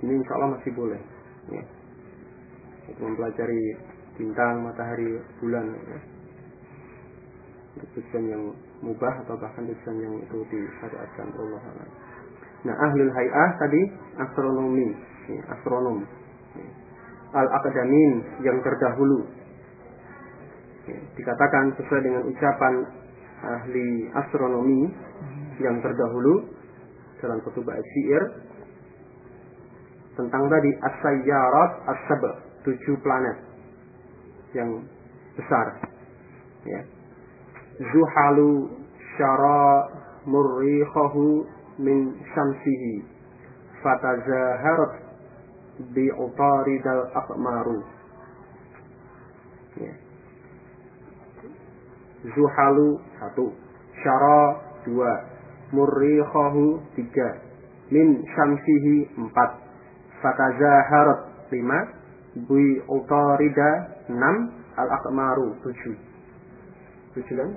ini insya Allah masih boleh. Ya. mempelajari bintang, matahari, bulan ya. Untuk tujuan yang mubah atau bahkan tujuan yang itu disyariatkan Allah Nah ahlul hay'ah tadi astronomi, ya, astronom. Ya. Al-akadamin yang terdahulu. Ya, dikatakan sesuai dengan ucapan ahli astronomi yang terdahulu dalam kutubah syair tentang tadi as-sayyarat tujuh planet yang besar. Ya. Zuhalu syara murrihahu min syamsihi fatazaharat bi utaridal aqmaru. Ya. Zuhalu satu, syara dua, murrihahu tiga, min syamsihi empat, fatazaharat lima, bi utarida 6 al-aqmaru 7 7 kan?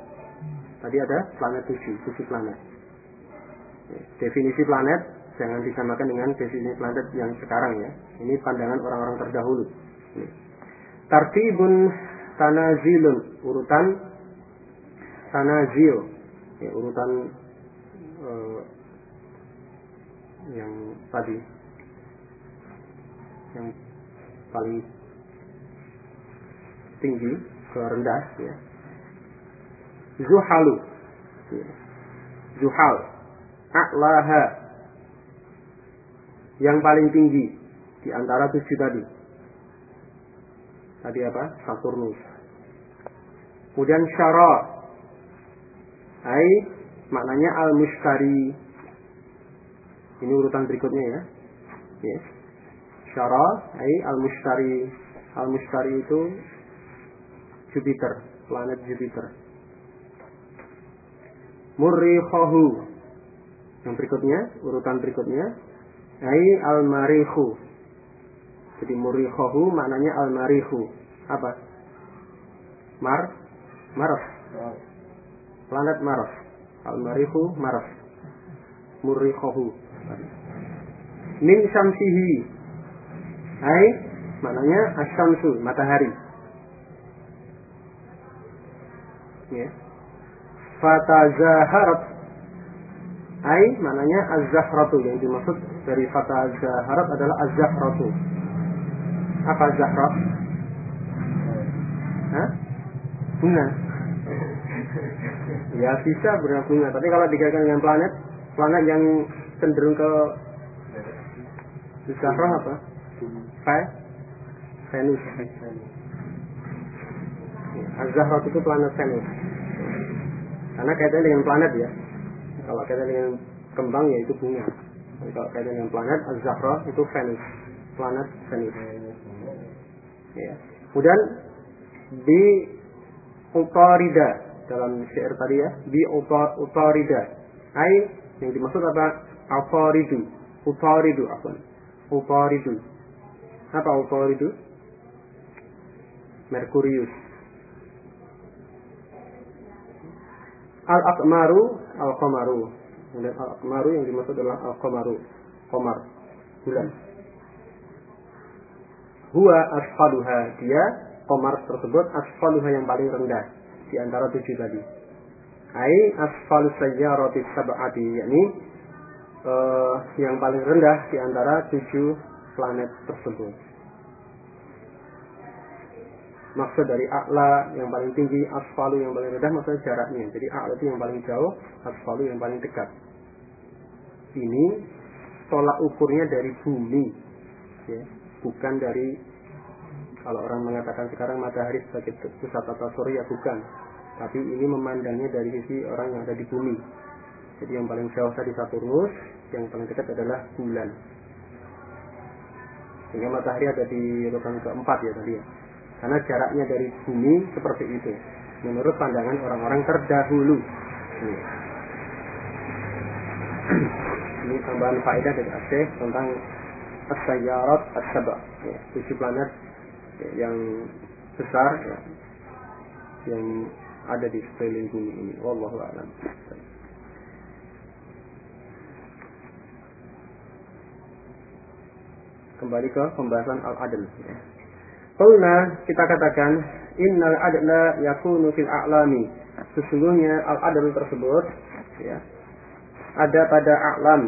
Tadi ada planet 7 7 planet. Definisi planet jangan disamakan dengan definisi planet yang sekarang ya. Ini pandangan orang-orang terdahulu. Tartibun tanazilun urutan tanazil. Ya, urutan uh, yang tadi yang paling tinggi ke rendah ya. Zuhalu. Zuhal. A'laha. Yang paling tinggi di antara tujuh tadi. Tadi apa? Saturnus. Kemudian syara. Hai maknanya al-mushtari. Ini urutan berikutnya ya. Yes. Syara, ai al-mushtari. Al-mushtari itu Jupiter, planet Jupiter. Murrihohu. Yang berikutnya, urutan berikutnya, ai al-marihu. Jadi murrihohu maknanya al-marihu. Apa? Mar, Maraf. Planet Maraf. Al-marihu Maraf. Murrihohu. Min syamsihi. Ai maknanya asyamsu matahari. Ya. Fatazaharat. Ai maknanya az-zahratu yang dimaksud dari fatazaharat adalah az-zahratu apa zahra Hah? bunga. Ya bisa bunga tapi kalau dikaitkan dengan planet planet yang cenderung ke zahra apa Venus Az-Zahra itu planet Venus. Karena kaitannya dengan planet ya. Kalau kaitannya dengan kembang ya itu bunga. Jadi kalau kaitannya dengan planet Az-Zahra itu Venus. Planet Venus. Ya. kemudian di Utarida dalam syair tadi ya. Di Utarida ai yang dimaksud apa? Utaridu Utaridu apa Utaridu apa Utaridu Merkurius. Al-Aqmaru Al-Qamaru. Kemudian Al-Aqmaru yang dimaksud adalah Al-Qamaru. Qamar. Bulan Huwa asfaluha. Dia Qamar tersebut asfaluha yang paling rendah. Di antara tujuh tadi. Ai asfalu sayyarati sab'ati. Yakni uh, yang paling rendah di antara tujuh planet tersebut maksud dari a'la yang paling tinggi, asfalu yang paling rendah maksudnya jaraknya. Jadi a'la itu yang paling jauh, asfalu yang paling dekat. Ini tolak ukurnya dari bumi, ya, bukan dari kalau orang mengatakan sekarang matahari sebagai pusat tata surya bukan, tapi ini memandangnya dari sisi orang yang ada di bumi. Jadi yang paling jauh tadi Saturnus, yang paling dekat adalah bulan. Sehingga matahari ada di urutan keempat ya tadi ya. Karena jaraknya dari bumi seperti itu. Menurut pandangan orang-orang terdahulu. Ini, ini tambahan faedah dari Aceh tentang as-sayyarat as-saba. Ya, tujuh planet ya, yang besar ya, yang ada di sekeliling bumi ini. Wallahu a'lam kembali ke pembahasan al-adl. Qulna kita katakan innal adla yakunu fil a'lami. Sesungguhnya al-adl tersebut ya, ada pada a'lam,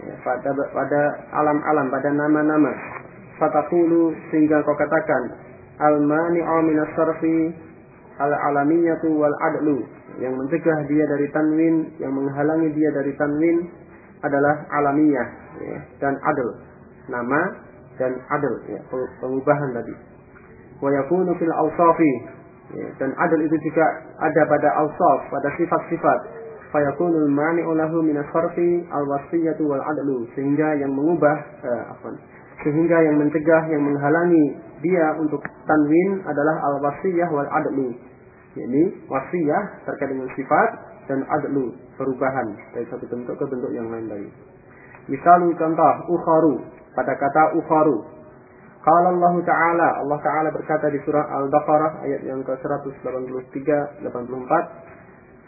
ya, pada pada alam-alam, pada nama-nama. Fatakulu sehingga kau katakan al-mani'u minas sarfi al-alamiyatu wal adlu yang mencegah dia dari tanwin, yang menghalangi dia dari tanwin adalah alamiyah ya, dan adl. Nama dan adl ya, pengubahan tadi. Wa yakunu fil awsafi ya, dan adil itu juga ada pada awsaf pada sifat-sifat. Fayakunul mani'u lahu min sarfi al wasiyatu wal adlu sehingga yang mengubah eh, apa sehingga yang mencegah yang menghalangi dia untuk tanwin adalah al wasiyah wal adlu. Yakni wasiyah terkait dengan sifat dan adlu perubahan dari satu bentuk ke bentuk yang lain tadi. Misalnya contoh ukharu pada kata ukharu Qala Allah Ta'ala, Allah Ta'ala berkata di surah Al-Baqarah ayat yang ke-183 84,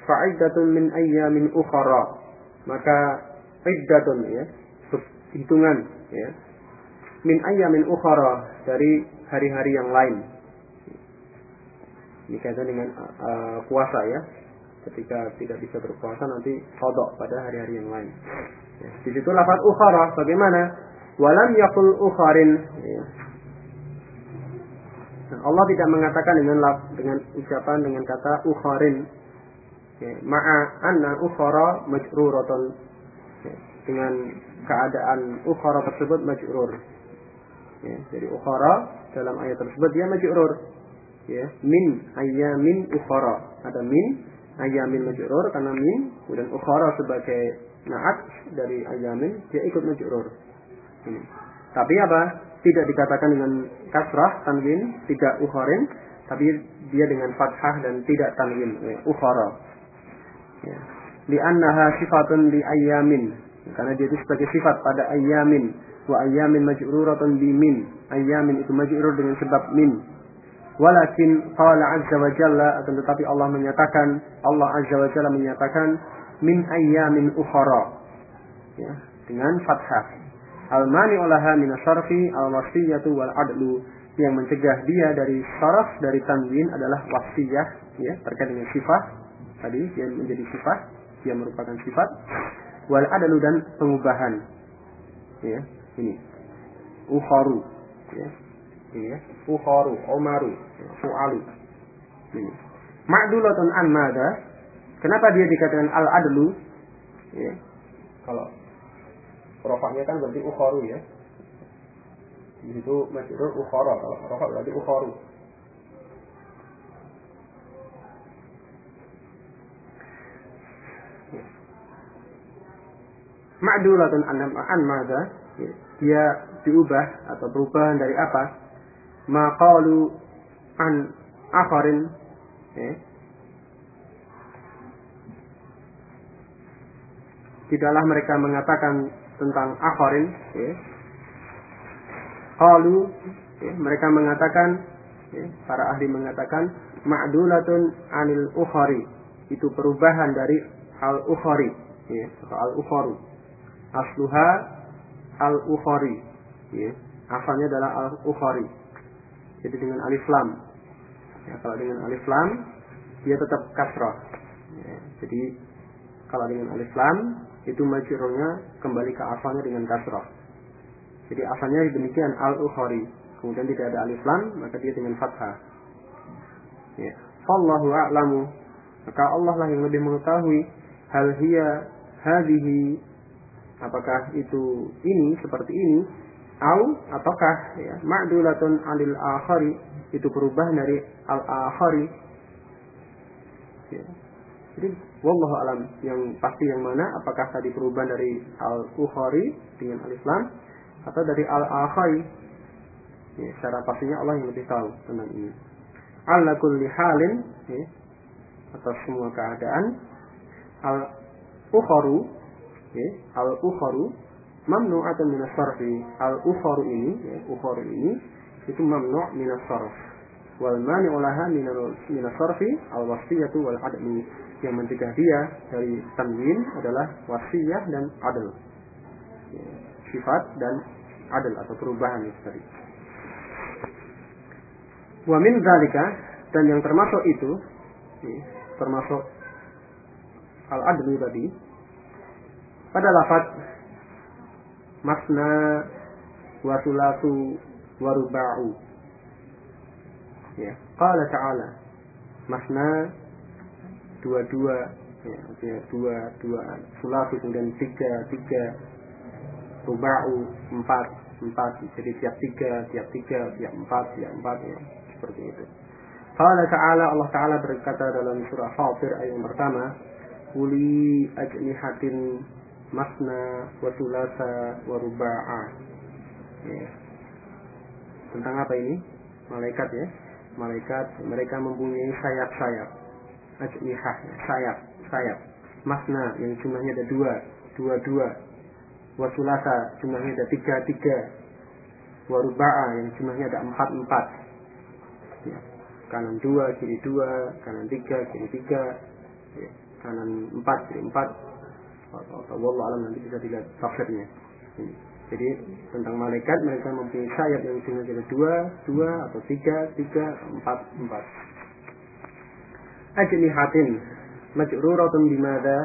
fa'iddatun min ayyamin ukhara. Maka iddatun ya, hitungan ya. Min ayyamin ukhara dari hari-hari yang lain. Ini kaitan dengan uh, puasa ya. Ketika tidak bisa berpuasa nanti kodok pada hari-hari yang lain. Ya. Di situ lafaz ukhara bagaimana? Walam yakul ukharin. Allah tidak mengatakan dengan dengan ucapan dengan kata ukharin. Ma'a anna ukhara majruratun. Ya, dengan keadaan ukhara tersebut majrur. Jadi ukhara dalam ayat tersebut dia majrur. Ya, min ayamin ukhara. Ada min ayamin majrur karena min kemudian ukhara sebagai naat dari ayamin dia ikut majrur. Ini. Tapi apa? Tidak dikatakan dengan kasrah tanwin, tidak ukharin, tapi dia dengan fathah dan tidak tanwin, ya, ukhara. Ya. Li'annaha sifatun li ayyamin. Karena dia itu sebagai sifat pada ayyamin. Wa ayyamin maj'ruratun bi min. Ayyamin itu maj'rur dengan sebab min. Walakin qala azza wa jalla akan tetapi Allah menyatakan Allah azza wa jalla menyatakan min ayyamin ukhara. Ya, dengan fathah al-mani olaha min syarfi al-wasiyatu wal adlu yang mencegah dia dari sorof dari tanwin adalah wasiyah ya terkait dengan sifat. Tadi dia menjadi sifat dia merupakan sifat. Wal adalu dan pengubahan. Ya ini. Ukharu. Ya ini ya. Ukharu umaru fu'alu. Ini. Ma'dulatun an mada. Kenapa dia dikatakan al adlu ya kalau rofaknya kan berarti ukharu ya. Di situ masjidul ukhara kalau rofak berarti ukharu. Ma'dulatun an an mada dia diubah atau perubahan dari apa? Maqalu an akharin. Ya. tidaklah mereka mengatakan tentang akharin ya. qalu ya, mereka mengatakan ya, para ahli mengatakan ma'dulatun anil ukhari. Itu perubahan dari al ukhari ya, atau al ukharu asluha al ukhari ya. asalnya adalah al ukhari jadi dengan alif lam. Ya, kalau dengan alif lam dia tetap kasrah. Ya, jadi kalau dengan alif lam itu majrurnya kembali ke asalnya dengan kasrah jadi asalnya demikian al ukhari kemudian tidak ada alif lam maka dia dengan fathah. Ya. Fallahu a'lamu. Maka Allah lah yang lebih mengetahui hal hiya hadhihi apakah itu ini seperti ini au ataukah ya ma'dulatun alil akhari. Itu perubahan dari al akhari ya. Jadi wallahu alam. Yang pasti yang mana? Apakah tadi perubahan dari al ukhari dengan alif lam atau dari al akhari ya, secara pastinya Allah yang lebih tahu tentang ini. Ala kulli halin ya, atas semua keadaan al ukharu ya, al ukharu mamnu'atun min sarfi. Al ukharu ini ya, ukharu ini itu mamnu' min wal mani'u laha min min sarfi al wasiyatu wal admi yang mencegah dia dari tanwin adalah wasiyah dan adl. Sifat dan adl atau perubahan itu tadi. Wa min zalika dan yang termasuk itu termasuk al adlu tadi pada lafaz masna wa sulatu wa ruba'u. Ya qala ta'ala masna dua-dua. Ya artinya dua dua. Sulatu kemudian tiga tiga. Ruba'u empat empat. Jadi tiap tiga tiap tiga tiap empat tiap empat ya. Seperti itu. Qala ta'ala Allah ta'ala berkata dalam surah Fatir ayat pertama Uli ajnihatin masna wa sulasa wa ruba'a. Ya. Tentang apa ini? Malaikat ya. Malaikat mereka mempunyai sayap-sayap Ajnihah sayap sayap Masna yang jumlahnya ada dua Dua-dua Wasulasa jumlahnya ada tiga-tiga Waruba'a yang jumlahnya ada empat-empat ya kanan dua, kiri dua, kanan tiga, kiri tiga, ya. kanan empat, kiri empat. Allah alam nanti bisa dilihat tafsirnya. Jadi tentang malaikat mereka mempunyai sayap yang jumlah jadi dua, dua atau tiga, tiga, empat, empat. Ajnihatin. Majruratun bimada.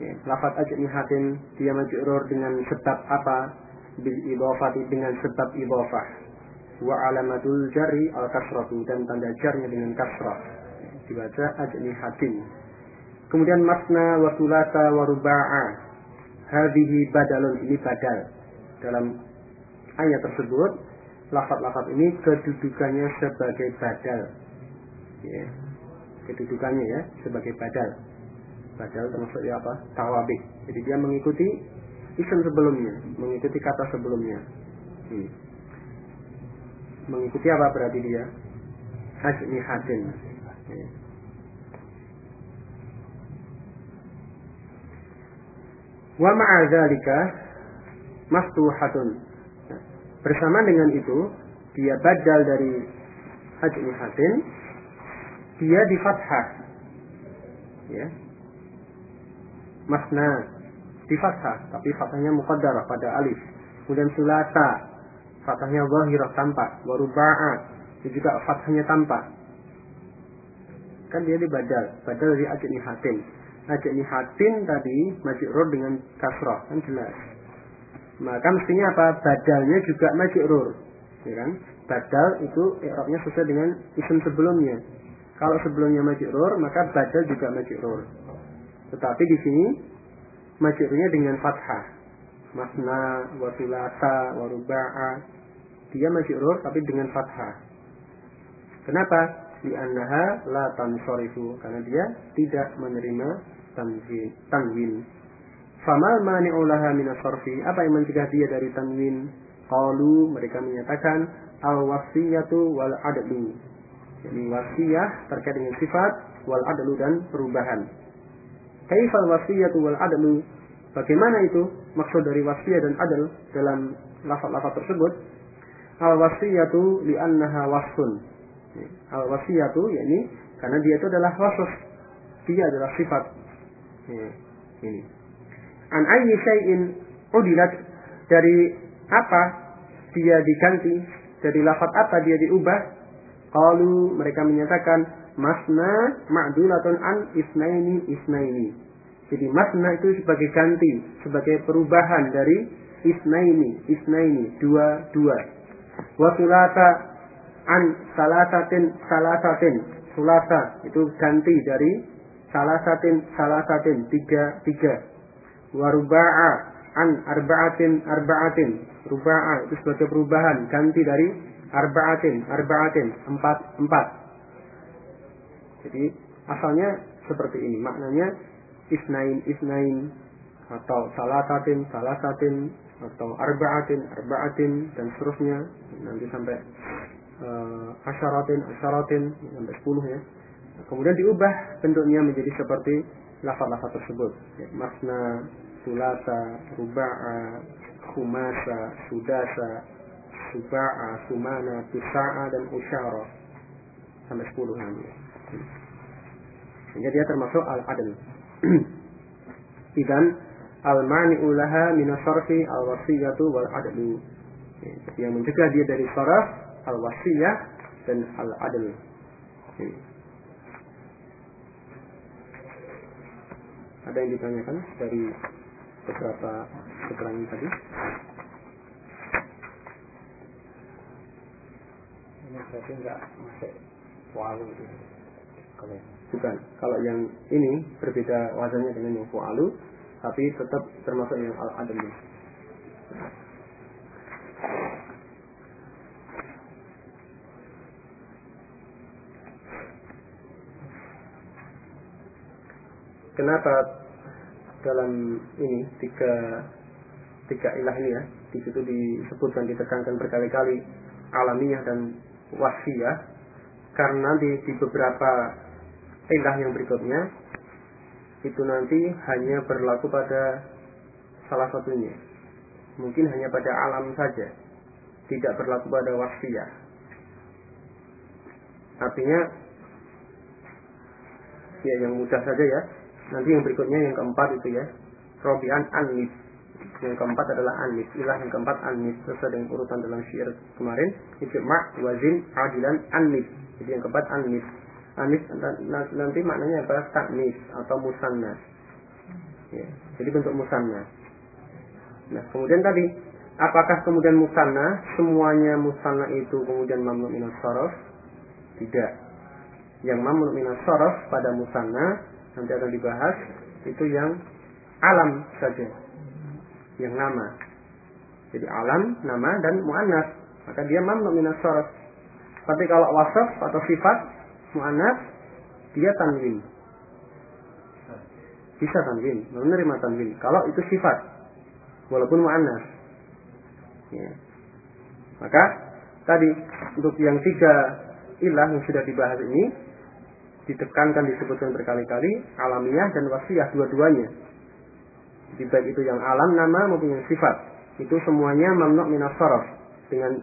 Ya, lafat ajnihatin dia majrur dengan sebab apa? Bil idhafati dengan sebab idhafah. Wa alamatul jari al kasratu dan tanda jarnya dengan kasrah. Dibaca ajnihatin. Kemudian masna wa sulata wa ruba'a. Hadhihi badalun ini badal. Dalam ayat tersebut lafat-lafat ini kedudukannya sebagai badal. Ya kedudukannya ya sebagai badal. Badal termasuk ya apa? Tawabih. Jadi dia mengikuti isim sebelumnya mengikuti kata sebelumnya. Hmm. mengikuti apa berarti dia? Ajnihatin ya. wa ma'a dzalika maftuhatun. Bersama dengan itu dia badal dari ajnihatin dia di fathah ya masna di fathah tapi fathahnya muqaddarah pada alif kemudian sulasa fathahnya zahirah tampak, itu juga fathahnya tampak. Kan dia di badal, badal dari ajak nihatin. Ajak nihatin tadi rur dengan kasrah, kan jelas. Maka mestinya apa? Badalnya juga rur, ya kan? Badal itu i'rabnya sesuai dengan isim sebelumnya. Kalau sebelumnya rur, maka badal juga rur. Tetapi di sini majrurnya dengan fathah. Masna, wasulata, waruba'a. Dia majrur tapi dengan fathah. Kenapa? Li'annaha la tansorifu. Karena dia tidak menerima tanwin. Famal mani'u laha minasarfi. Apa yang mencegah dia dari tanwin? Qalu mereka menyatakan al wasiyatu wal adlu. Jadi wasiyah terkait dengan sifat wal adlu dan perubahan. Kaifal wasiyatu wal adlu? Bagaimana itu maksud dari wasiyah dan adl dalam lafaz-lafaz tersebut? Al wasiyatu li'annaha wasfun. Al wasiyatu yakni karena dia itu adalah wasf. Dia adalah sifat. Ini. An ayyi syai'in udilat dari apa dia diganti dari lafaz apa dia diubah kalau mereka menyatakan masna ma'dulatun an isnaini isnaini. Jadi masna itu sebagai ganti, sebagai perubahan dari isnaini, isnaini, dua, dua. Wa sulata an salasatin, salasatin. Sulasa itu ganti dari salasatin, salasatin, tiga, tiga. Wa ruba'a an arba'atin, arba'atin. Ruba'a itu sebagai perubahan, ganti dari arba'atin, arba'atin, empat, empat. Jadi asalnya seperti ini. Maknanya isnain isnain atau salasatin salasatin atau arba'atin arba'atin dan seterusnya nanti sampai uh, asyaratin asyaratin sampai sepuluh ya. Kemudian diubah bentuknya menjadi seperti lafaz-lafaz tersebut. Ya, masna, sulasa, ruba'a, khumasa, sudasa, suba'a, sumana, tusa'a dan usyara sampai sepuluh nanti. Sehingga dia termasuk al-adl. Idan al-mani'u laha minasarfi al-wasiyatu wal adlu. Yang mencegah dia dari saraf al-wasiyah dan al-adl. Ada yang ditanyakan dari beberapa keterangan tadi? Ini berarti enggak masuk walu itu. Bukan, kalau yang ini berbeda wazannya dengan yang fu'alu, tapi tetap termasuk yang al-adl. Kenapa dalam ini tiga tiga ilah ini ya di situ disebutkan ditekankan berkali-kali alamiah dan wasiyah karena di, di beberapa ilah yang berikutnya itu nanti hanya berlaku pada salah satunya. Mungkin hanya pada alam saja, tidak berlaku pada wasiyah. Artinya ya yang mudah saja ya. Nanti yang berikutnya yang keempat itu ya. Robian anif. Yang keempat adalah anif. Ilah yang keempat anif. Sesuai dengan urutan dalam syair kemarin. Itu ma' wazin adilan anif. Jadi yang keempat anis. Anis nanti maknanya apa? Taknis atau musanna. Ya, jadi bentuk musanna. Nah, kemudian tadi apakah kemudian musanna semuanya musanna itu kemudian mamnu minas sorof? Tidak. Yang mamnu minas sorof pada musanna nanti akan dibahas itu yang alam saja. Yang nama. Jadi alam, nama dan muannas. Maka dia mamnu minas sorof tapi kalau wasaf atau sifat mu'annas dia tanwin. Bisa tanwin, menerima tanwin. Kalau itu sifat, walaupun mu'annas. Ya. Maka tadi untuk yang tiga ilah yang sudah dibahas ini ditekankan disebutkan berkali-kali alamiah dan wasiyah dua-duanya. Jadi baik itu yang alam nama maupun yang sifat. Itu semuanya mamnu minas dengan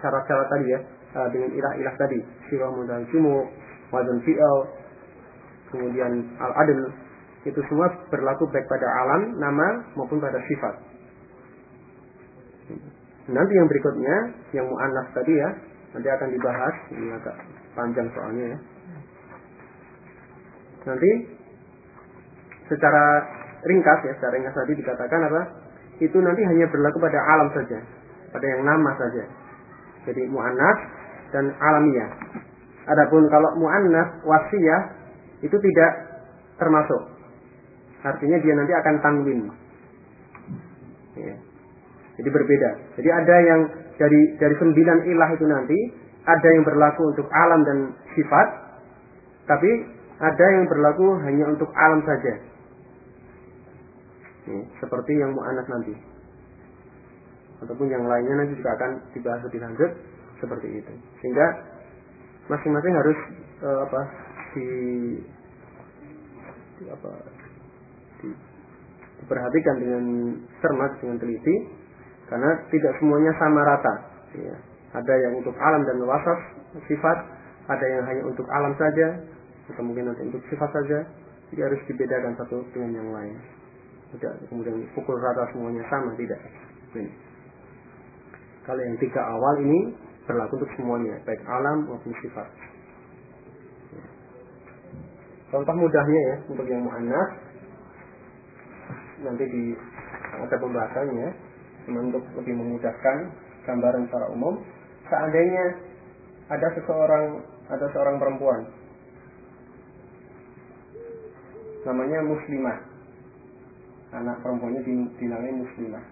syarat-syarat tadi ya. Uh, dengan ilah-ilah tadi. Sirah dan sumu wazan fi'al kemudian al-adl. Itu semua berlaku baik pada alam nama maupun pada sifat. Nanti yang berikutnya, yang mu'annas tadi ya, nanti akan dibahas. Ini agak panjang soalnya ya. Nanti secara ringkas ya, secara ringkas tadi dikatakan apa? Itu nanti hanya berlaku pada alam saja, pada yang nama saja. Jadi mu'annas dan alamiah. Adapun kalau mu'annas wasiyah itu tidak termasuk. Artinya dia nanti akan tanwin. Ya. Jadi berbeda. Jadi ada yang dari dari sembilan ilah itu nanti ada yang berlaku untuk alam dan sifat, tapi ada yang berlaku hanya untuk alam saja. Ya, seperti yang mu'anas nanti. Ataupun yang lainnya nanti juga akan dibahas lebih lanjut seperti itu. Sehingga masing-masing harus uh, apa di, di apa di, diperhatikan dengan cermat dengan teliti karena tidak semuanya sama rata. Ya. Ada yang untuk alam dan wasaf sifat, ada yang hanya untuk alam saja, atau mungkin nanti untuk sifat saja. Jadi harus dibedakan satu dengan yang lain. Tidak kemudian pukul rata semuanya sama, tidak. Ini. Kalau yang tiga awal ini berlaku untuk semuanya, baik alam maupun sifat. Contoh mudahnya ya untuk yang mu'annas nanti di ada pembahasannya untuk lebih memudahkan gambaran secara umum seandainya ada seseorang ada seorang perempuan namanya muslimah anak perempuannya dinamai muslimah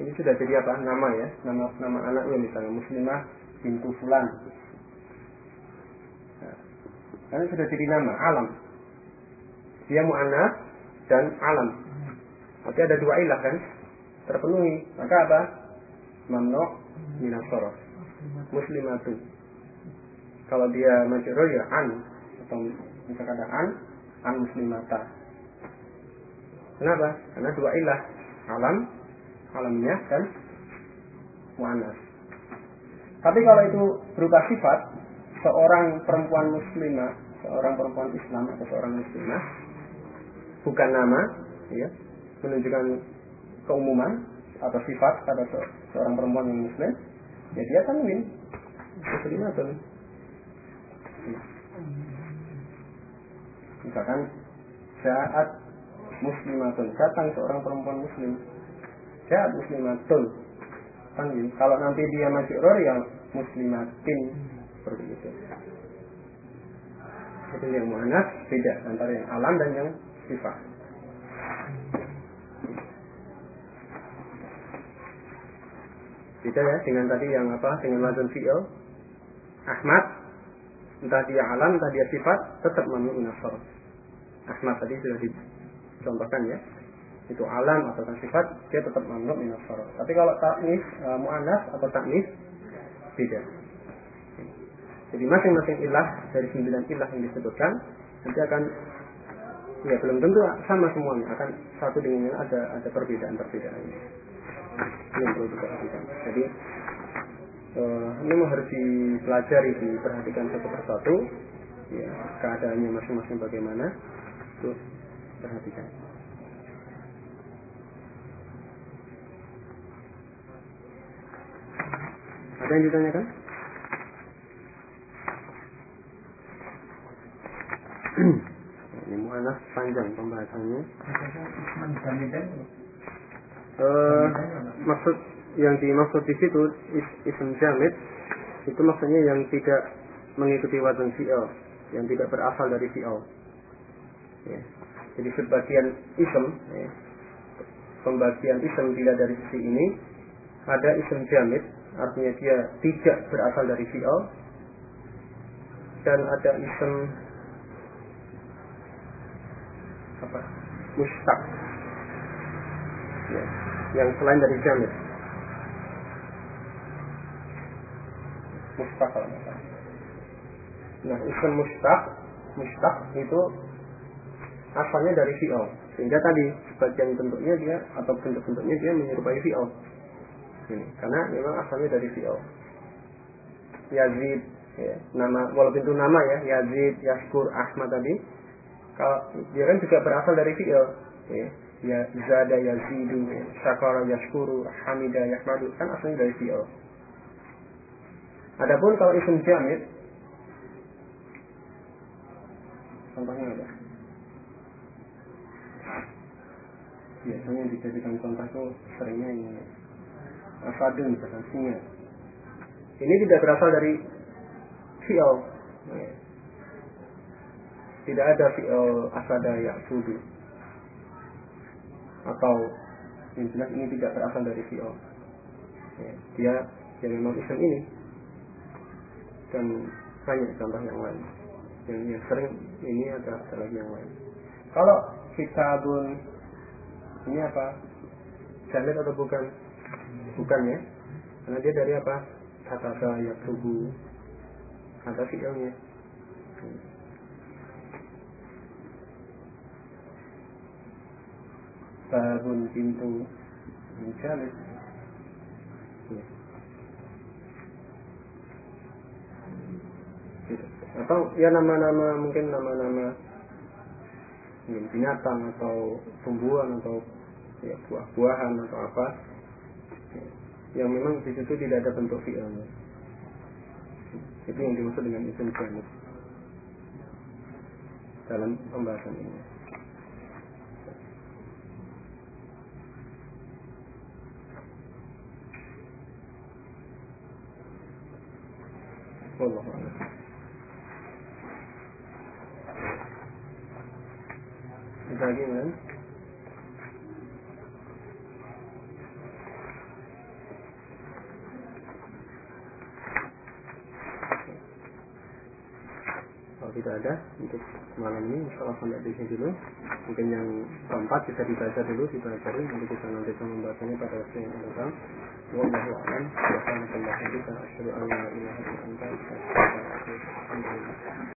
ini sudah jadi apa nama ya nama nama anaknya misalnya muslimah bintu fulan nah, karena sudah jadi nama alam dia mu'annas dan alam Berarti ada dua ilah kan? Terpenuhi. Maka apa? Mamnu minas Muslimatu. Kalau dia majrur ya an atau misalkan ada an, an muslimata. Kenapa? Karena dua ilah. Alam, alamnya kan mu'anas. Tapi kalau itu berupa sifat, seorang perempuan muslimah, seorang perempuan Islam atau seorang muslimah, bukan nama, ya, menunjukkan keumuman atau sifat pada seorang perempuan yang muslim, ya dia tanwin. Muslimatun. Misalkan saat muslimatun datang seorang perempuan muslim. Saat muslimatun tanwin. Kalau nanti dia masih ror yang muslimatin seperti itu. Itu yang mu'anas beda antara yang alam dan yang sifat. Beda ya dengan tadi yang apa? Dengan wazan fi'il. Ahmad entah dia alam, entah dia sifat, tetap mamnu nasar. Ahmad tadi sudah dicontohkan ya. Itu alam atau sifat, dia tetap mamnu nasar. Tapi kalau taknis, e, mu'anas atau taknis beda. Jadi masing-masing ilah dari sembilan ilah yang disebutkan nanti akan ya belum tentu sama semuanya akan satu dengan yang ada ada perbedaan perbedaan ini yang perlu diperhatikan jadi uh, ini harus dipelajari diperhatikan satu persatu ya keadaannya masing-masing bagaimana perhatikan. Ada yang ditanyakan? Ini mu'anah panjang pembahasannya. Uh, maksud yang dimaksud di situ is, ism jamid itu maksudnya yang tidak mengikuti wazan fi'il yang tidak berasal dari fi'il. Ya. Jadi sebagian ism ya, pembagian ism bila dari sisi ini ada ism jamid artinya dia tidak berasal dari fi'il dan ada ism apa mustaq ya yang selain dari jamir. Mustaq Nah, isim mustaq, mustaq itu asalnya dari fi'al. Sehingga tadi sebagian bentuknya dia atau bentuk-bentuknya dia menyerupai fi'al. Ini karena memang asalnya dari fi'al. Yazid ya, nama walaupun itu nama ya Yazid, Yaskur, Ahmad tadi kalau dia kan juga berasal dari fi'il ya ya zada yazidu syakara yashkuru hamida yahmadu kan asalnya dari fi'il adapun kalau isim jamid contohnya ada biasanya dijadikan contoh itu seringnya ini asadun misalkan singa. Ini tidak berasal dari fi'il ya. tidak ada fi'il asada ya'sudu atau yang jelas ini tidak berasal dari fi'il ya. dia ya memang isim ini. Dan banyak contoh yang lain. Yang, sering ini ada, ada lagi yang lain. Kalau kitabun ini apa? Jamit atau bukan? Bukan ya? Karena dia dari apa? Kata ya tubuh ada fiilnya babun pintu. Jamit ya. atau ya nama-nama mungkin nama-nama binatang atau tumbuhan atau ya buah-buahan atau apa. Yang memang di situ tidak ada bentuk fi'ilnya itu yang dimaksud dengan isim jamid. Dalam pembahasan ini. Wallahu a'lam. Lagi kan kalau tidak ada untuk malam ini insya Allah sampai di sini dulu. Mungkin yang keempat bisa dibaca dulu dipelajari. Nanti kita nanti membahasnya pada waktu yang akan datang. Ilaha illa anta astaghfiruka wa atubu ilaik.